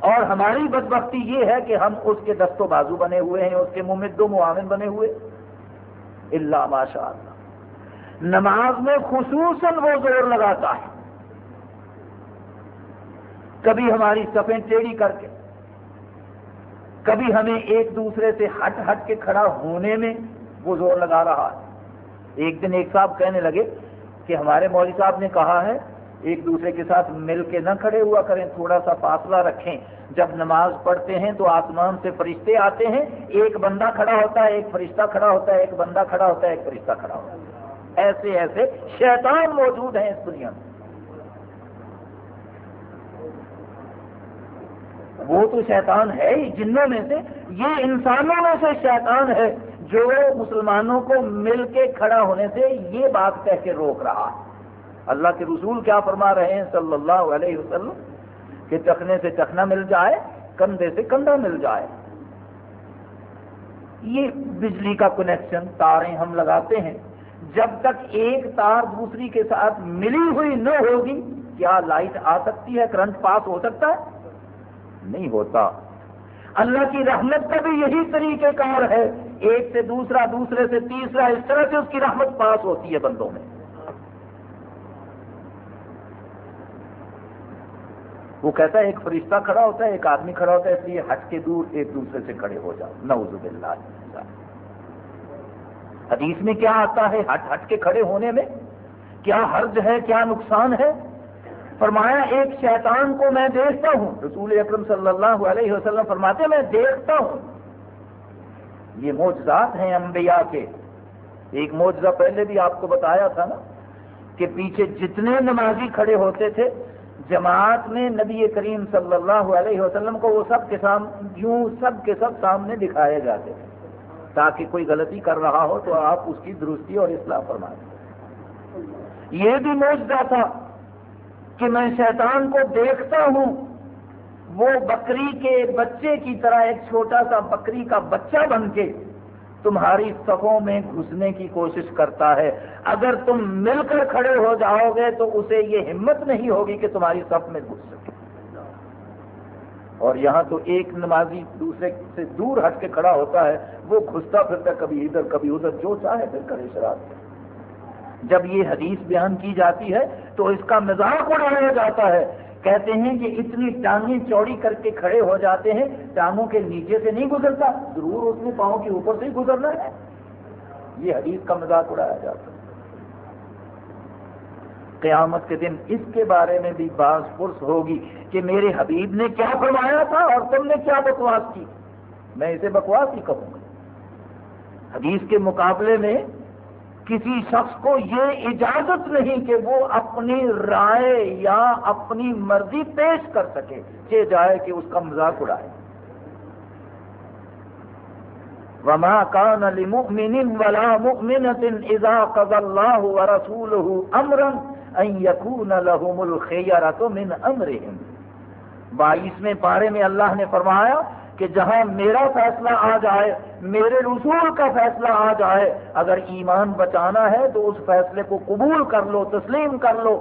اور ہماری بدبختی یہ ہے کہ ہم اس کے دست و بازو بنے ہوئے ہیں، اس کے ممد و معاون بنے ہوئے۔ اللہ ماشاء اللہ نماز میں خصوصاً وہ زور لگاتا ہے۔ کبھی ہماری صفیں ٹیڑھی کر کے، کبھی ہمیں ایک دوسرے سے ہٹ ہٹ کے کھڑا ہونے میں وہ زور لگا رہا ہے۔ ایک دن ایک صاحب کہنے لگے کہ ہمارے مولوی صاحب نے کہا ہے ایک دوسرے کے ساتھ مل کے نہ کھڑے ہوا کریں، تھوڑا سا فاصلہ رکھیں۔ جب نماز پڑھتے ہیں تو آسمان سے فرشتے آتے ہیں۔ ایک بندہ کھڑا ہوتا ہے، ایک فرشتہ کھڑا ہوتا ہے، ایک بندہ کھڑا ہوتا ہے، ایک فرشتہ کھڑا ہوتا ہے۔ ایسے ایسے شیطان موجود ہیں اس دنیا میں۔ وہ تو شیطان ہے ہی جنوں میں سے۔ یہ انسانوں میں سے شیطان ہے جو مسلمانوں کو مل کے کھڑا ہونے سے یہ بات کہہ کے روک رہا ہے۔ اللہ کے رسول کیا فرما رہے ہیں صلی اللہ علیہ وسلم کہ چکھنے سے چکھنا مل جائے، کندھے سے کندھا مل جائے۔ یہ بجلی کا کنیکشن تاریں ہم لگاتے ہیں۔ جب تک ایک تار دوسری کے ساتھ ملی ہوئی نہ ہوگی، کیا لائٹ آ سکتی ہے؟ کرنٹ پاس ہو سکتا ہے؟ نہیں ہوتا۔ اللہ کی رحمت کا بھی یہی طریقہ کار ہے۔ ایک سے دوسرا، دوسرے سے تیسرا، اس طرح سے اس کی رحمت پاس ہوتی ہے بندوں میں۔ وہ کہتا ہے ایک فرشتہ کھڑا ہوتا ہے، ایک آدمی کھڑا ہوتا ہے، اس لیے ہٹ کے دور ایک دوسرے سے کھڑے ہو جاؤ۔ نعوذ باللہ۔ حدیث میں کیا آتا ہے ہٹ ہٹ کے کھڑے ہونے میں؟ کیا حرج ہے، کیا نقصان ہے؟ فرمایا، ایک شیطان کو میں دیکھتا ہوں۔ رسول اکرم صلی اللہ علیہ وسلم فرماتے میں دیکھتا ہوں۔ یہ موجزات ہیں انبیاء کے۔ ایک موجزہ پہلے بھی آپ کو بتایا تھا نا کہ پیچھے جتنے نمازی کھڑے ہوتے تھے جماعت میں نبی کریم صلی اللہ علیہ وسلم کو وہ سب کے سامنے یوں سب کے سب سامنے دکھائے جاتے تھے تاکہ کوئی غلطی کر رہا ہو تو آپ اس کی درستی اور اصلاح فرمائیں۔ یہ بھی موجودہ تھا کہ میں شیطان کو دیکھتا ہوں۔ وہ بکری کے بچے کی طرح ایک چھوٹا سا بکری کا بچہ بن کے تمہاری صفوں میں گھسنے کی کوشش کرتا ہے۔ اگر تم مل کر کھڑے ہو جاؤ گے تو اسے یہ ہمت نہیں ہوگی کہ تمہاری صف میں گھس سکے۔ اور یہاں تو ایک نمازی دوسرے سے دور ہٹ کے کھڑا ہوتا ہے۔ وہ گھستا پھرتا کبھی ادھر کبھی ادھر، جو چاہے پھر کرے شراب۔ جب یہ حدیث بیان کی جاتی ہے تو اس کا مزاق اڑایا جاتا ہے۔ کہتے ہیں کہ اتنی ٹانگیں چوڑی کر کے کھڑے ہو جاتے ہیں، ٹانگوں کے نیچے سے نہیں گزرتا، ضرور اس نے پاؤں کے اوپر سے ہی گزرنا ہے۔ یہ حدیث کا مذاق اڑایا جاتا ہے۔ قیامت کے دن اس کے بارے میں بھی بعض پرس ہوگی کہ میرے حبیب نے کیا فرمایا تھا اور تم نے کیا بکواس کی۔ میں اسے بکواس ہی کہوں گا۔ حدیث کے مقابلے میں کسی شخص کو یہ اجازت نہیں کہ وہ اپنی رائے یا اپنی مرضی پیش کر سکے، کہ جائے کہ اس کا مذاق اڑائے۔ وما كان لمؤمن ولا مؤمنة إذا قضى الله ورسوله أمرا أن يكون لهم الخيرة من أمرهم۔ بائیسویں پارے میں اللہ نے فرمایا کہ جہاں میرا فیصلہ آ جائے، میرے رسول کا فیصلہ آ جائے، اگر ایمان بچانا ہے تو اس فیصلے کو قبول کر لو، تسلیم کر لو۔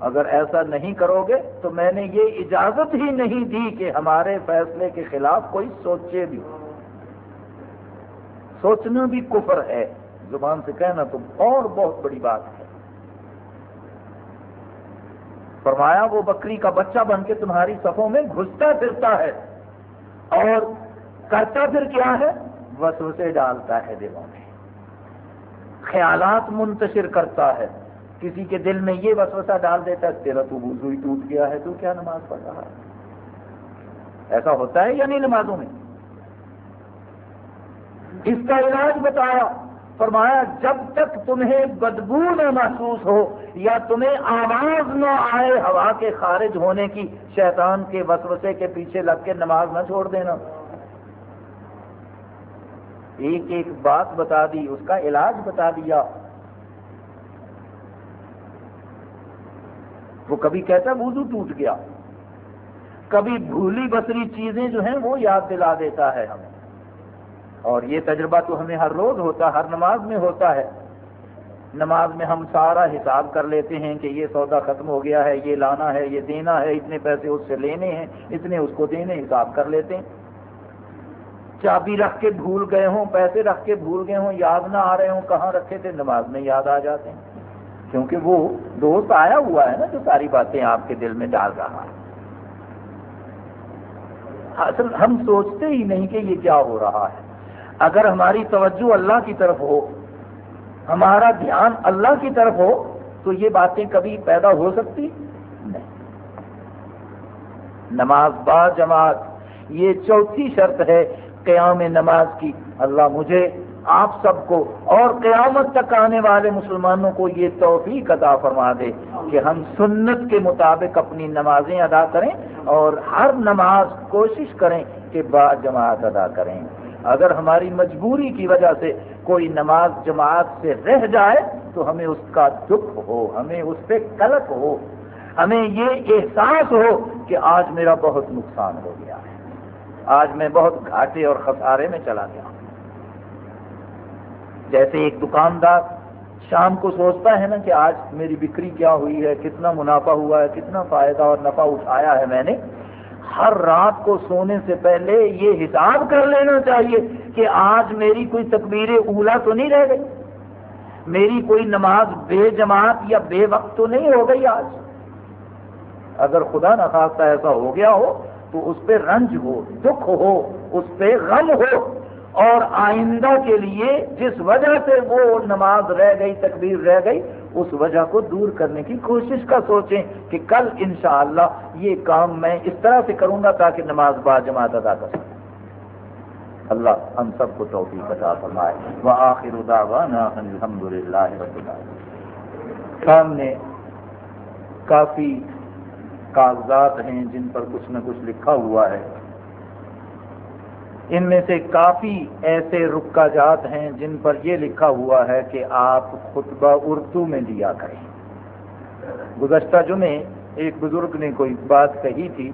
اگر ایسا نہیں کرو گے تو میں نے یہ اجازت ہی نہیں دی کہ ہمارے فیصلے کے خلاف کوئی سوچے بھی۔ سوچنا بھی کفر ہے۔ زبان سے کہنا تو اور بہت بڑی بات ہے۔ فرمایا وہ بکری کا بچہ بن کے تمہاری صفوں میں گھستا پھرتا ہے۔ اور کرتا پھر کیا ہے؟ وسوسے ڈالتا ہے دلوں میں۔ خیالات منتشر کرتا ہے۔ کسی کے دل میں یہ وسوسہ ڈال دیتا ہے، تیرا تو وضو ہی ٹوٹ گیا ہے، تو کیا نماز پڑھ رہا ہے؟ ایسا ہوتا ہے یا نہیں نمازوں میں؟ اس کا علاج بتایا۔ فرمایا، جب تک تمہیں بدبو نہ محسوس ہو یا تمہیں آواز نہ آئے ہوا کے خارج ہونے کی، شیطان کے وسوسے کے پیچھے لگ کے نماز نہ چھوڑ دینا۔ ایک ایک بات بتا دی، اس کا علاج بتا دیا۔ وہ کبھی کہتا وضو ٹوٹ گیا۔ کبھی بھولی بسری چیزیں جو ہیں وہ یاد دلا دیتا ہے ہمیں۔ اور یہ تجربہ تو ہمیں ہر روز ہوتا ہر نماز میں ہوتا ہے۔ نماز میں ہم سارا حساب کر لیتے ہیں کہ یہ سودا ختم ہو گیا ہے، یہ لانا ہے، یہ دینا ہے، اتنے پیسے اس سے لینے ہیں، اتنے اس کو دینے، حساب کر لیتے ہیں۔ چابی رکھ کے بھول گئے ہوں، پیسے رکھ کے بھول گئے ہوں، یاد نہ آ رہے ہوں، کہاں رکھے تھے؟ نماز میں یاد آ جاتے ہیں۔ کیونکہ وہ دوست آیا ہوا ہے نا جو ساری باتیں آپ کے دل میں ڈال رہا ہے۔ اصل ہم سوچتے ہی نہیں کہ یہ کیا ہو رہا ہے۔ اگر ہماری توجہ اللہ کی طرف ہو، ہمارا دھیان اللہ کی طرف ہو، تو یہ باتیں کبھی پیدا ہو سکتی نہیں۔ نماز با جماعت، یہ چوتھی شرط ہے قیام نماز کی۔ اللہ مجھے، آپ سب کو اور قیامت تک آنے والے مسلمانوں کو یہ توفیق عطا فرما دے کہ ہم سنت کے مطابق اپنی نمازیں ادا کریں اور ہر نماز کوشش کریں کہ با جماعت ادا کریں۔ اگر ہماری مجبوری کی وجہ سے کوئی نماز جماعت سے رہ جائے تو ہمیں اس کا دکھ ہو، ہمیں اس پہ کلک ہو، ہمیں یہ احساس ہو کہ آج میرا بہت نقصان ہو گیا ہے۔ آج میں بہت گھاٹے اور خسارے میں چلا گیا جیسے ایک دکاندار شام کو سوچتا ہے نا کہ آج میری بکری کیا ہوئی ہے، کتنا منافع ہوا ہے، کتنا فائدہ اور نفع اٹھایا ہے میں نے۔ ہر رات کو سونے سے پہلے یہ حساب کر لینا چاہیے کہ آج میری کوئی تکبیر اولا تو نہیں رہ گئی۔ میری کوئی نماز بے جماعت یا بے وقت تو نہیں ہو گئی آج۔ اگر خدا نخواستہ ایسا ہو گیا ہو تو اس پہ رنج ہو، دکھ ہو، اس پہ غم ہو۔ اور آئندہ کے لیے جس وجہ سے وہ نماز رہ گئی، تکبیر رہ گئی اس وجہ کو دور کرنے کی کوشش کا سوچیں کہ کل انشاءاللہ یہ کام میں اس طرح سے کروں گا تاکہ نماز با جماعت ادا کر سکوں۔ اللہ ہم سب کو توفیق عطا فرمائے۔ وآخر دعوانا الحمدللہ رب العالمین۔ سامنے کافی کاغذات ہیں جن پر کچھ نہ کچھ لکھا ہوا ہے۔ ان میں سے کافی ایسے رکا جات ہیں جن پر یہ لکھا ہوا ہے کہ آپ خطبہ اردو میں دیا کریں۔ گزشتہ جمعے ایک بزرگ نے کوئی بات کہی تھی،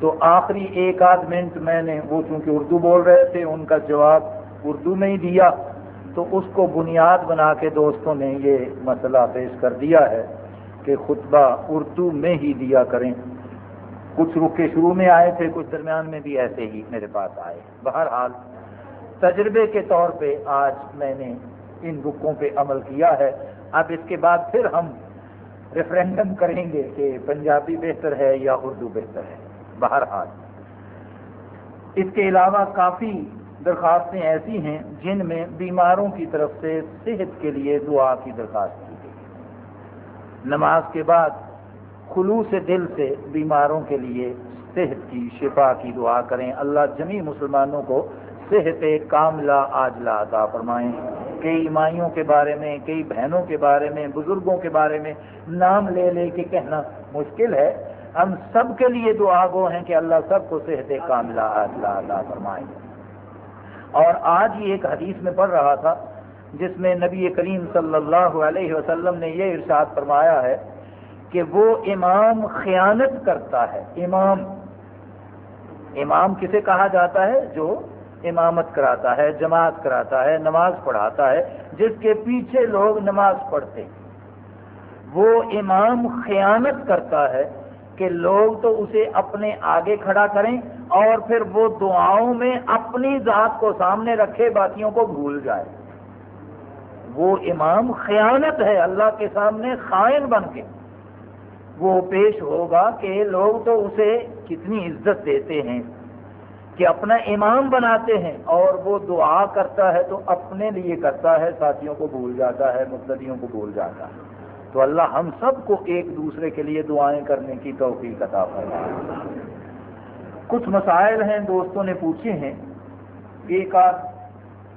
تو آخری ایک آدھ منٹ میں نے وہ چونکہ اردو بول رہے تھے، ان کا جواب اردو میں ہی دیا۔ تو اس کو بنیاد بنا کے دوستوں نے یہ مسئلہ پیش کر دیا ہے کہ خطبہ اردو میں ہی دیا کریں۔ کچھ رکے شروع میں آئے تھے کچھ درمیان میں بھی ایسے ہی میرے پاس آئے۔ بہرحال، تجربے کے طور پہ آج میں نے ان رکوں پہ عمل کیا ہے۔ اب اس کے بعد پھر ہم ریفرینڈم کریں گے کہ پنجابی بہتر ہے یا اردو بہتر ہے۔ بہرحال، اس کے علاوہ کافی درخواستیں ایسی ہیں جن میں بیماروں کی طرف سے صحت کے لیے دعا کی درخواست کی گئی۔ نماز کے بعد خلوص دل سے بیماروں کے لیے صحت کی شفا کی دعا کریں۔ اللہ جمی مسلمانوں کو صحت کاملہ آجلا عطا فرمائیں کئی مائیوں کے بارے میں، کئی بہنوں کے بارے میں، بزرگوں کے بارے میں نام لے لے کے کہنا مشکل ہے۔ ہم سب کے لیے دعا گو ہیں کہ اللہ سب کو صحت کاملہ آجلا عطا فرمائیں اور آج ہی ایک حدیث میں پڑھ رہا تھا، جس میں نبی کریم صلی اللہ علیہ وسلم نے یہ ارشاد فرمایا ہے کہ وہ امام خیانت کرتا ہے۔ امام امام کسے کہا جاتا ہے؟ جو امامت کراتا ہے، جماعت کراتا ہے، نماز پڑھاتا ہے، جس کے پیچھے لوگ نماز پڑھتے۔ وہ امام خیانت کرتا ہے کہ لوگ تو اسے اپنے آگے کھڑا کریں اور پھر وہ دعاؤں میں اپنی ذات کو سامنے رکھے، باقیوں کو بھول جائے۔ وہ امام خیانت ہے، اللہ کے سامنے خائن بن کے۔ وہ پیش ہوگا کہ لوگ تو اسے کتنی عزت دیتے ہیں کہ اپنا امام بناتے ہیں اور وہ دعا کرتا ہے تو اپنے لیے کرتا ہے، ساتھیوں کو بھول جاتا ہے، مقتدیوں کو بھول جاتا ہے۔ تو اللہ ہم سب کو ایک دوسرے کے لیے دعائیں کرنے کی توفیق عطا فرمائے۔ کچھ مسائل ہیں دوستوں نے پوچھے ہیں۔ ایک آدھ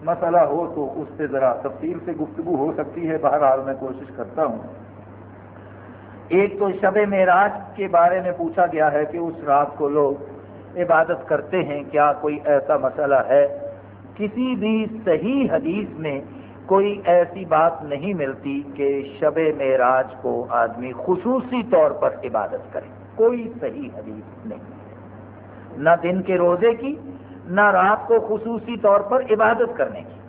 مسئلہ ہو تو اس سے ذرا تفصیل سے گفتگو ہو سکتی ہے۔ بہرحال میں کوشش کرتا ہوں۔ ایک تو شب معراج کے بارے میں پوچھا گیا ہے کہ اس رات کو لوگ عبادت کرتے ہیں، کیا کوئی ایسا مسئلہ ہے؟ کسی بھی صحیح حدیث میں کوئی ایسی بات نہیں ملتی کہ شب معراج کو آدمی خصوصی طور پر عبادت کرے۔ کوئی صحیح حدیث نہیں۔ نہ دن کے روزے کی، نہ رات کو خصوصی طور پر عبادت کرنے کی۔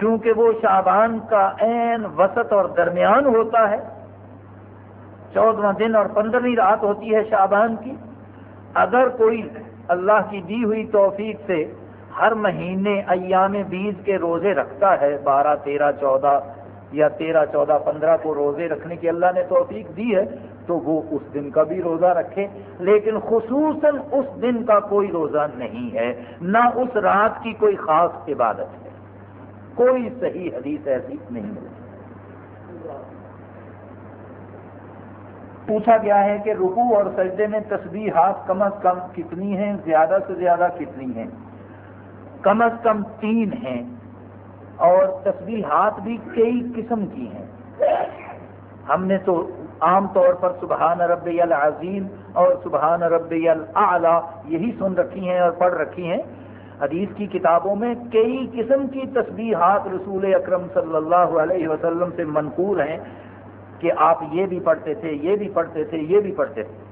چونکہ وہ شابان کا عین وسط اور درمیان ہوتا ہے چودواں دن اور پندرہویں رات ہوتی ہے شابان کی۔ اگر کوئی اللہ کی دی ہوئی توفیق سے ہر مہینے ایام بیس کے روزے رکھتا ہے، بارہ، تیرہ، چودہ یا تیرہ، چودہ، پندرہ کو روزے رکھنے کی اللہ نے توفیق دی ہے، تو وہ اس دن کا بھی روزہ رکھے۔ لیکن خصوصاً اس دن کا کوئی روزہ نہیں ہے، نہ اس رات کی کوئی خاص عبادت ہے۔ کوئی صحیح حدیث ایسی نہیں ہے پوچھا گیا ہے کہ رکو اور سجدے میں تسبیحات کم از کم کتنی ہیں؟ زیادہ سے زیادہ کتنی ہیں؟ کم از کم تین ہیں۔ اور تسبیحات بھی کئی قسم کی ہیں۔ ہم نے تو عام طور پر سبحان رب العظیم اور سبحان رب العلیٰ یہی سن رکھی ہیں اور پڑھ رکھی ہیں۔ حدیث کی کتابوں میں کئی قسم کی تسبیحات رسول اکرم صلی اللہ علیہ وسلم سے منقول ہیں۔ کہ آپ یہ بھی پڑھتے تھے، یہ بھی پڑھتے تھے، یہ بھی پڑھتے تھے۔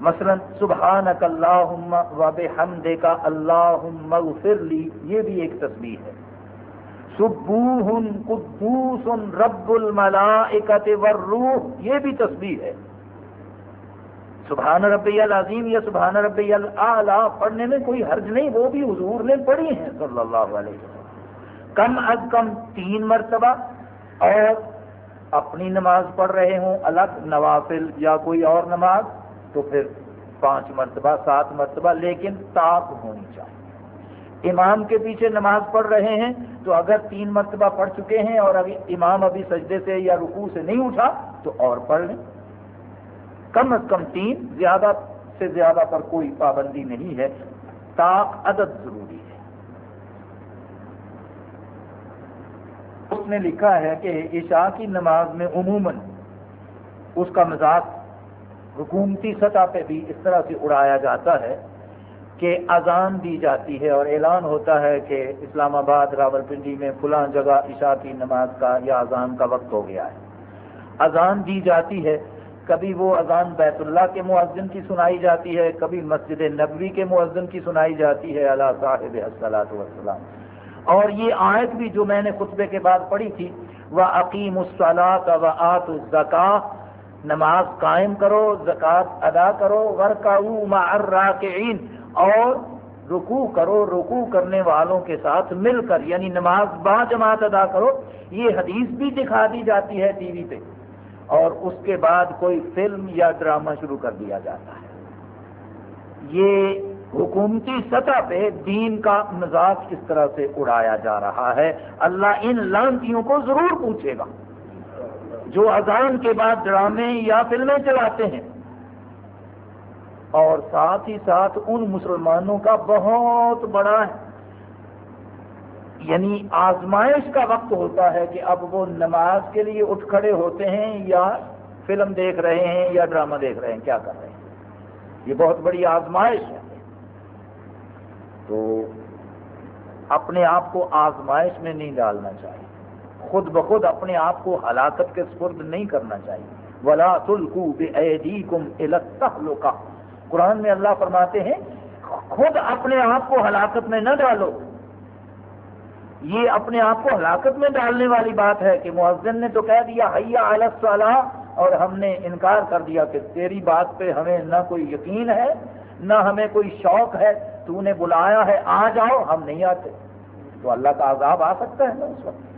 مثلا سبحان اللہم و اللہم اغفر لی، یہ بھی ایک تصویر ہے۔ سبوہ قدوس رب الملائکت والروح یہ بھی تصویر ہے۔ سبحان ربی العظیم یا سبحان ربی العلیٰ پڑھنے میں کوئی حرج نہیں، وہ بھی حضور نے پڑھی ہیں صلی اللہ علیہ وسلم۔ کم از کم تین مرتبہ اور اپنی نماز پڑھ رہے ہوں، الگ نوافل یا کوئی اور نماز، تو پھر پانچ مرتبہ، سات مرتبہ، لیکن تاپ ہونی چاہیے۔ امام کے پیچھے نماز پڑھ رہے ہیں، تو اگر تین مرتبہ پڑھ چکے ہیں اور ابھی امام ابھی سجدے سے یا رکوع سے نہیں اٹھا، تو اور پڑھ لیں۔ کم از کم تین، زیادہ سے زیادہ پر کوئی پابندی نہیں ہے۔ تاک عدد ضروری ہے اس نے لکھا ہے کہ عشاء کی نماز میں عموماً اس کا مزاق حکومتی سطح پہ بھی اس طرح سے اڑایا جاتا ہے کہ اذان دی جاتی ہے اور اعلان ہوتا ہے کہ اسلام آباد راول پنڈی میں فلاں جگہ عشاء کی نماز کا یا اذان کا وقت ہو گیا ہے۔ اذان دی جاتی ہے، کبھی وہ اذان بیت اللہ کے معذن کی سنائی جاتی ہے، کبھی مسجد نبوی کے معذن کی سنائی جاتی ہے اللہ صاحب السلاۃ والسلام۔ اور یہ آیت بھی جو میں نے خطبے کے بعد پڑھی تھی وہ عقیم الصلاۃ و آت الزکا نماز قائم کرو، زکوٰۃ ادا کرو ورکا کے اور رکوع کرو، رکوع کرنے والوں کے ساتھ مل کر یعنی نماز با جماعت ادا کرو۔ یہ حدیث بھی دکھا دی جاتی ہے ٹی وی پہ، اور اس کے بعد کوئی فلم یا ڈرامہ شروع کر دیا جاتا ہے۔ یہ حکومتی سطح پہ دین کا مزاج کس طرح سے اڑایا جا رہا ہے، اللہ ان لانتیوں کو ضرور پوچھے گا۔ جو اذان کے بعد ڈرامے یا فلمیں چلاتے ہیں، اور ساتھ ہی ساتھ ان مسلمانوں کا بہت بڑا ہے۔ یعنی آزمائش کا وقت ہوتا ہے کہ اب وہ نماز کے لیے اٹھ کھڑے ہوتے ہیں یا فلم دیکھ رہے ہیں یا ڈرامہ دیکھ رہے ہیں، کیا کر رہے ہیں؟ یہ بہت بڑی آزمائش ہے۔ تو اپنے آپ کو آزمائش میں نہیں ڈالنا چاہیے۔ خود بخود اپنے آپ کو ہلاکت کے سپرد نہیں کرنا چاہیے۔ ولا تلکو بے کا قرآن میں اللہ فرماتے ہیں، خود اپنے آپ کو ہلاکت میں نہ ڈالو۔ یہ اپنے آپ کو ہلاکت میں ڈالنے والی بات ہے کہ معذن نے تو کہہ دیا حیا صلاح اور ہم نے انکار کر دیا کہ تیری بات پہ ہمیں نہ کوئی یقین ہے، نہ ہمیں کوئی شوق ہے۔ تو نے بلایا ہے، آ جاؤ، ہم نہیں آتے۔ تو اللہ کا عذاب آ سکتا ہے نا اس وقت۔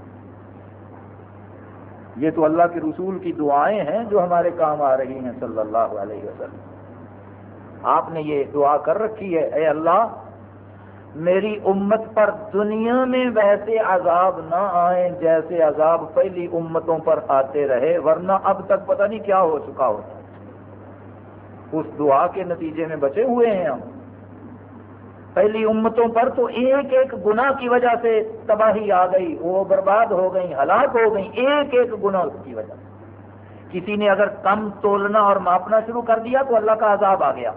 یہ تو اللہ کے رسول کی دعائیں ہیں جو ہمارے کام آ رہی ہیں، صلی اللہ علیہ وسلم۔ آپ نے یہ دعا کر رکھی ہے، اے اللہ، میری امت پر دنیا میں ویسے عذاب نہ آئیں جیسے عذاب پہلی امتوں پر آتے رہے، ورنہ اب تک پتہ نہیں کیا ہو چکا ہوتا۔ اس دعا کے نتیجے میں بچے ہوئے ہیں ہم۔ پہلی امتوں پر تو ایک ایک گناہ کی وجہ سے تباہی آ گئی، وہ برباد ہو گئی ہلاک ہو گئی ایک ایک گناہ کی وجہ سے۔ کسی نے اگر کم تولنا اور ماپنا شروع کر دیا تو اللہ کا عذاب آ گیا۔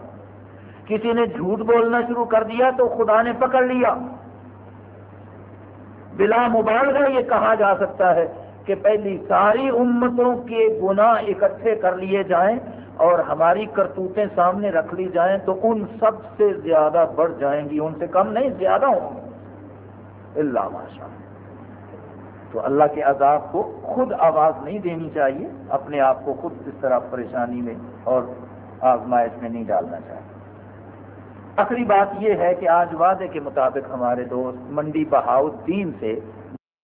کسی نے جھوٹ بولنا شروع کر دیا تو خدا نے پکڑ لیا۔ بلا مبالغہ یہ کہا جا سکتا ہے کہ پہلی ساری امتوں کے گناہ اکٹھے کر لیے جائیں اور ہماری کرتوتیں سامنے رکھ لی جائیں تو ان سب سے زیادہ بڑھ جائیں گی، ان سے کم نہیں، زیادہ ہوں گے اللہ ماشاء تو اللہ کے عذاب کو خود آواز نہیں دینی چاہیے، اپنے آپ کو خود اس طرح پریشانی میں اور آزمائش میں نہیں ڈالنا چاہیے۔ آخری بات یہ ہے کہ آج وعدے کے مطابق ہمارے دوست منڈی بہاؤ الدین سے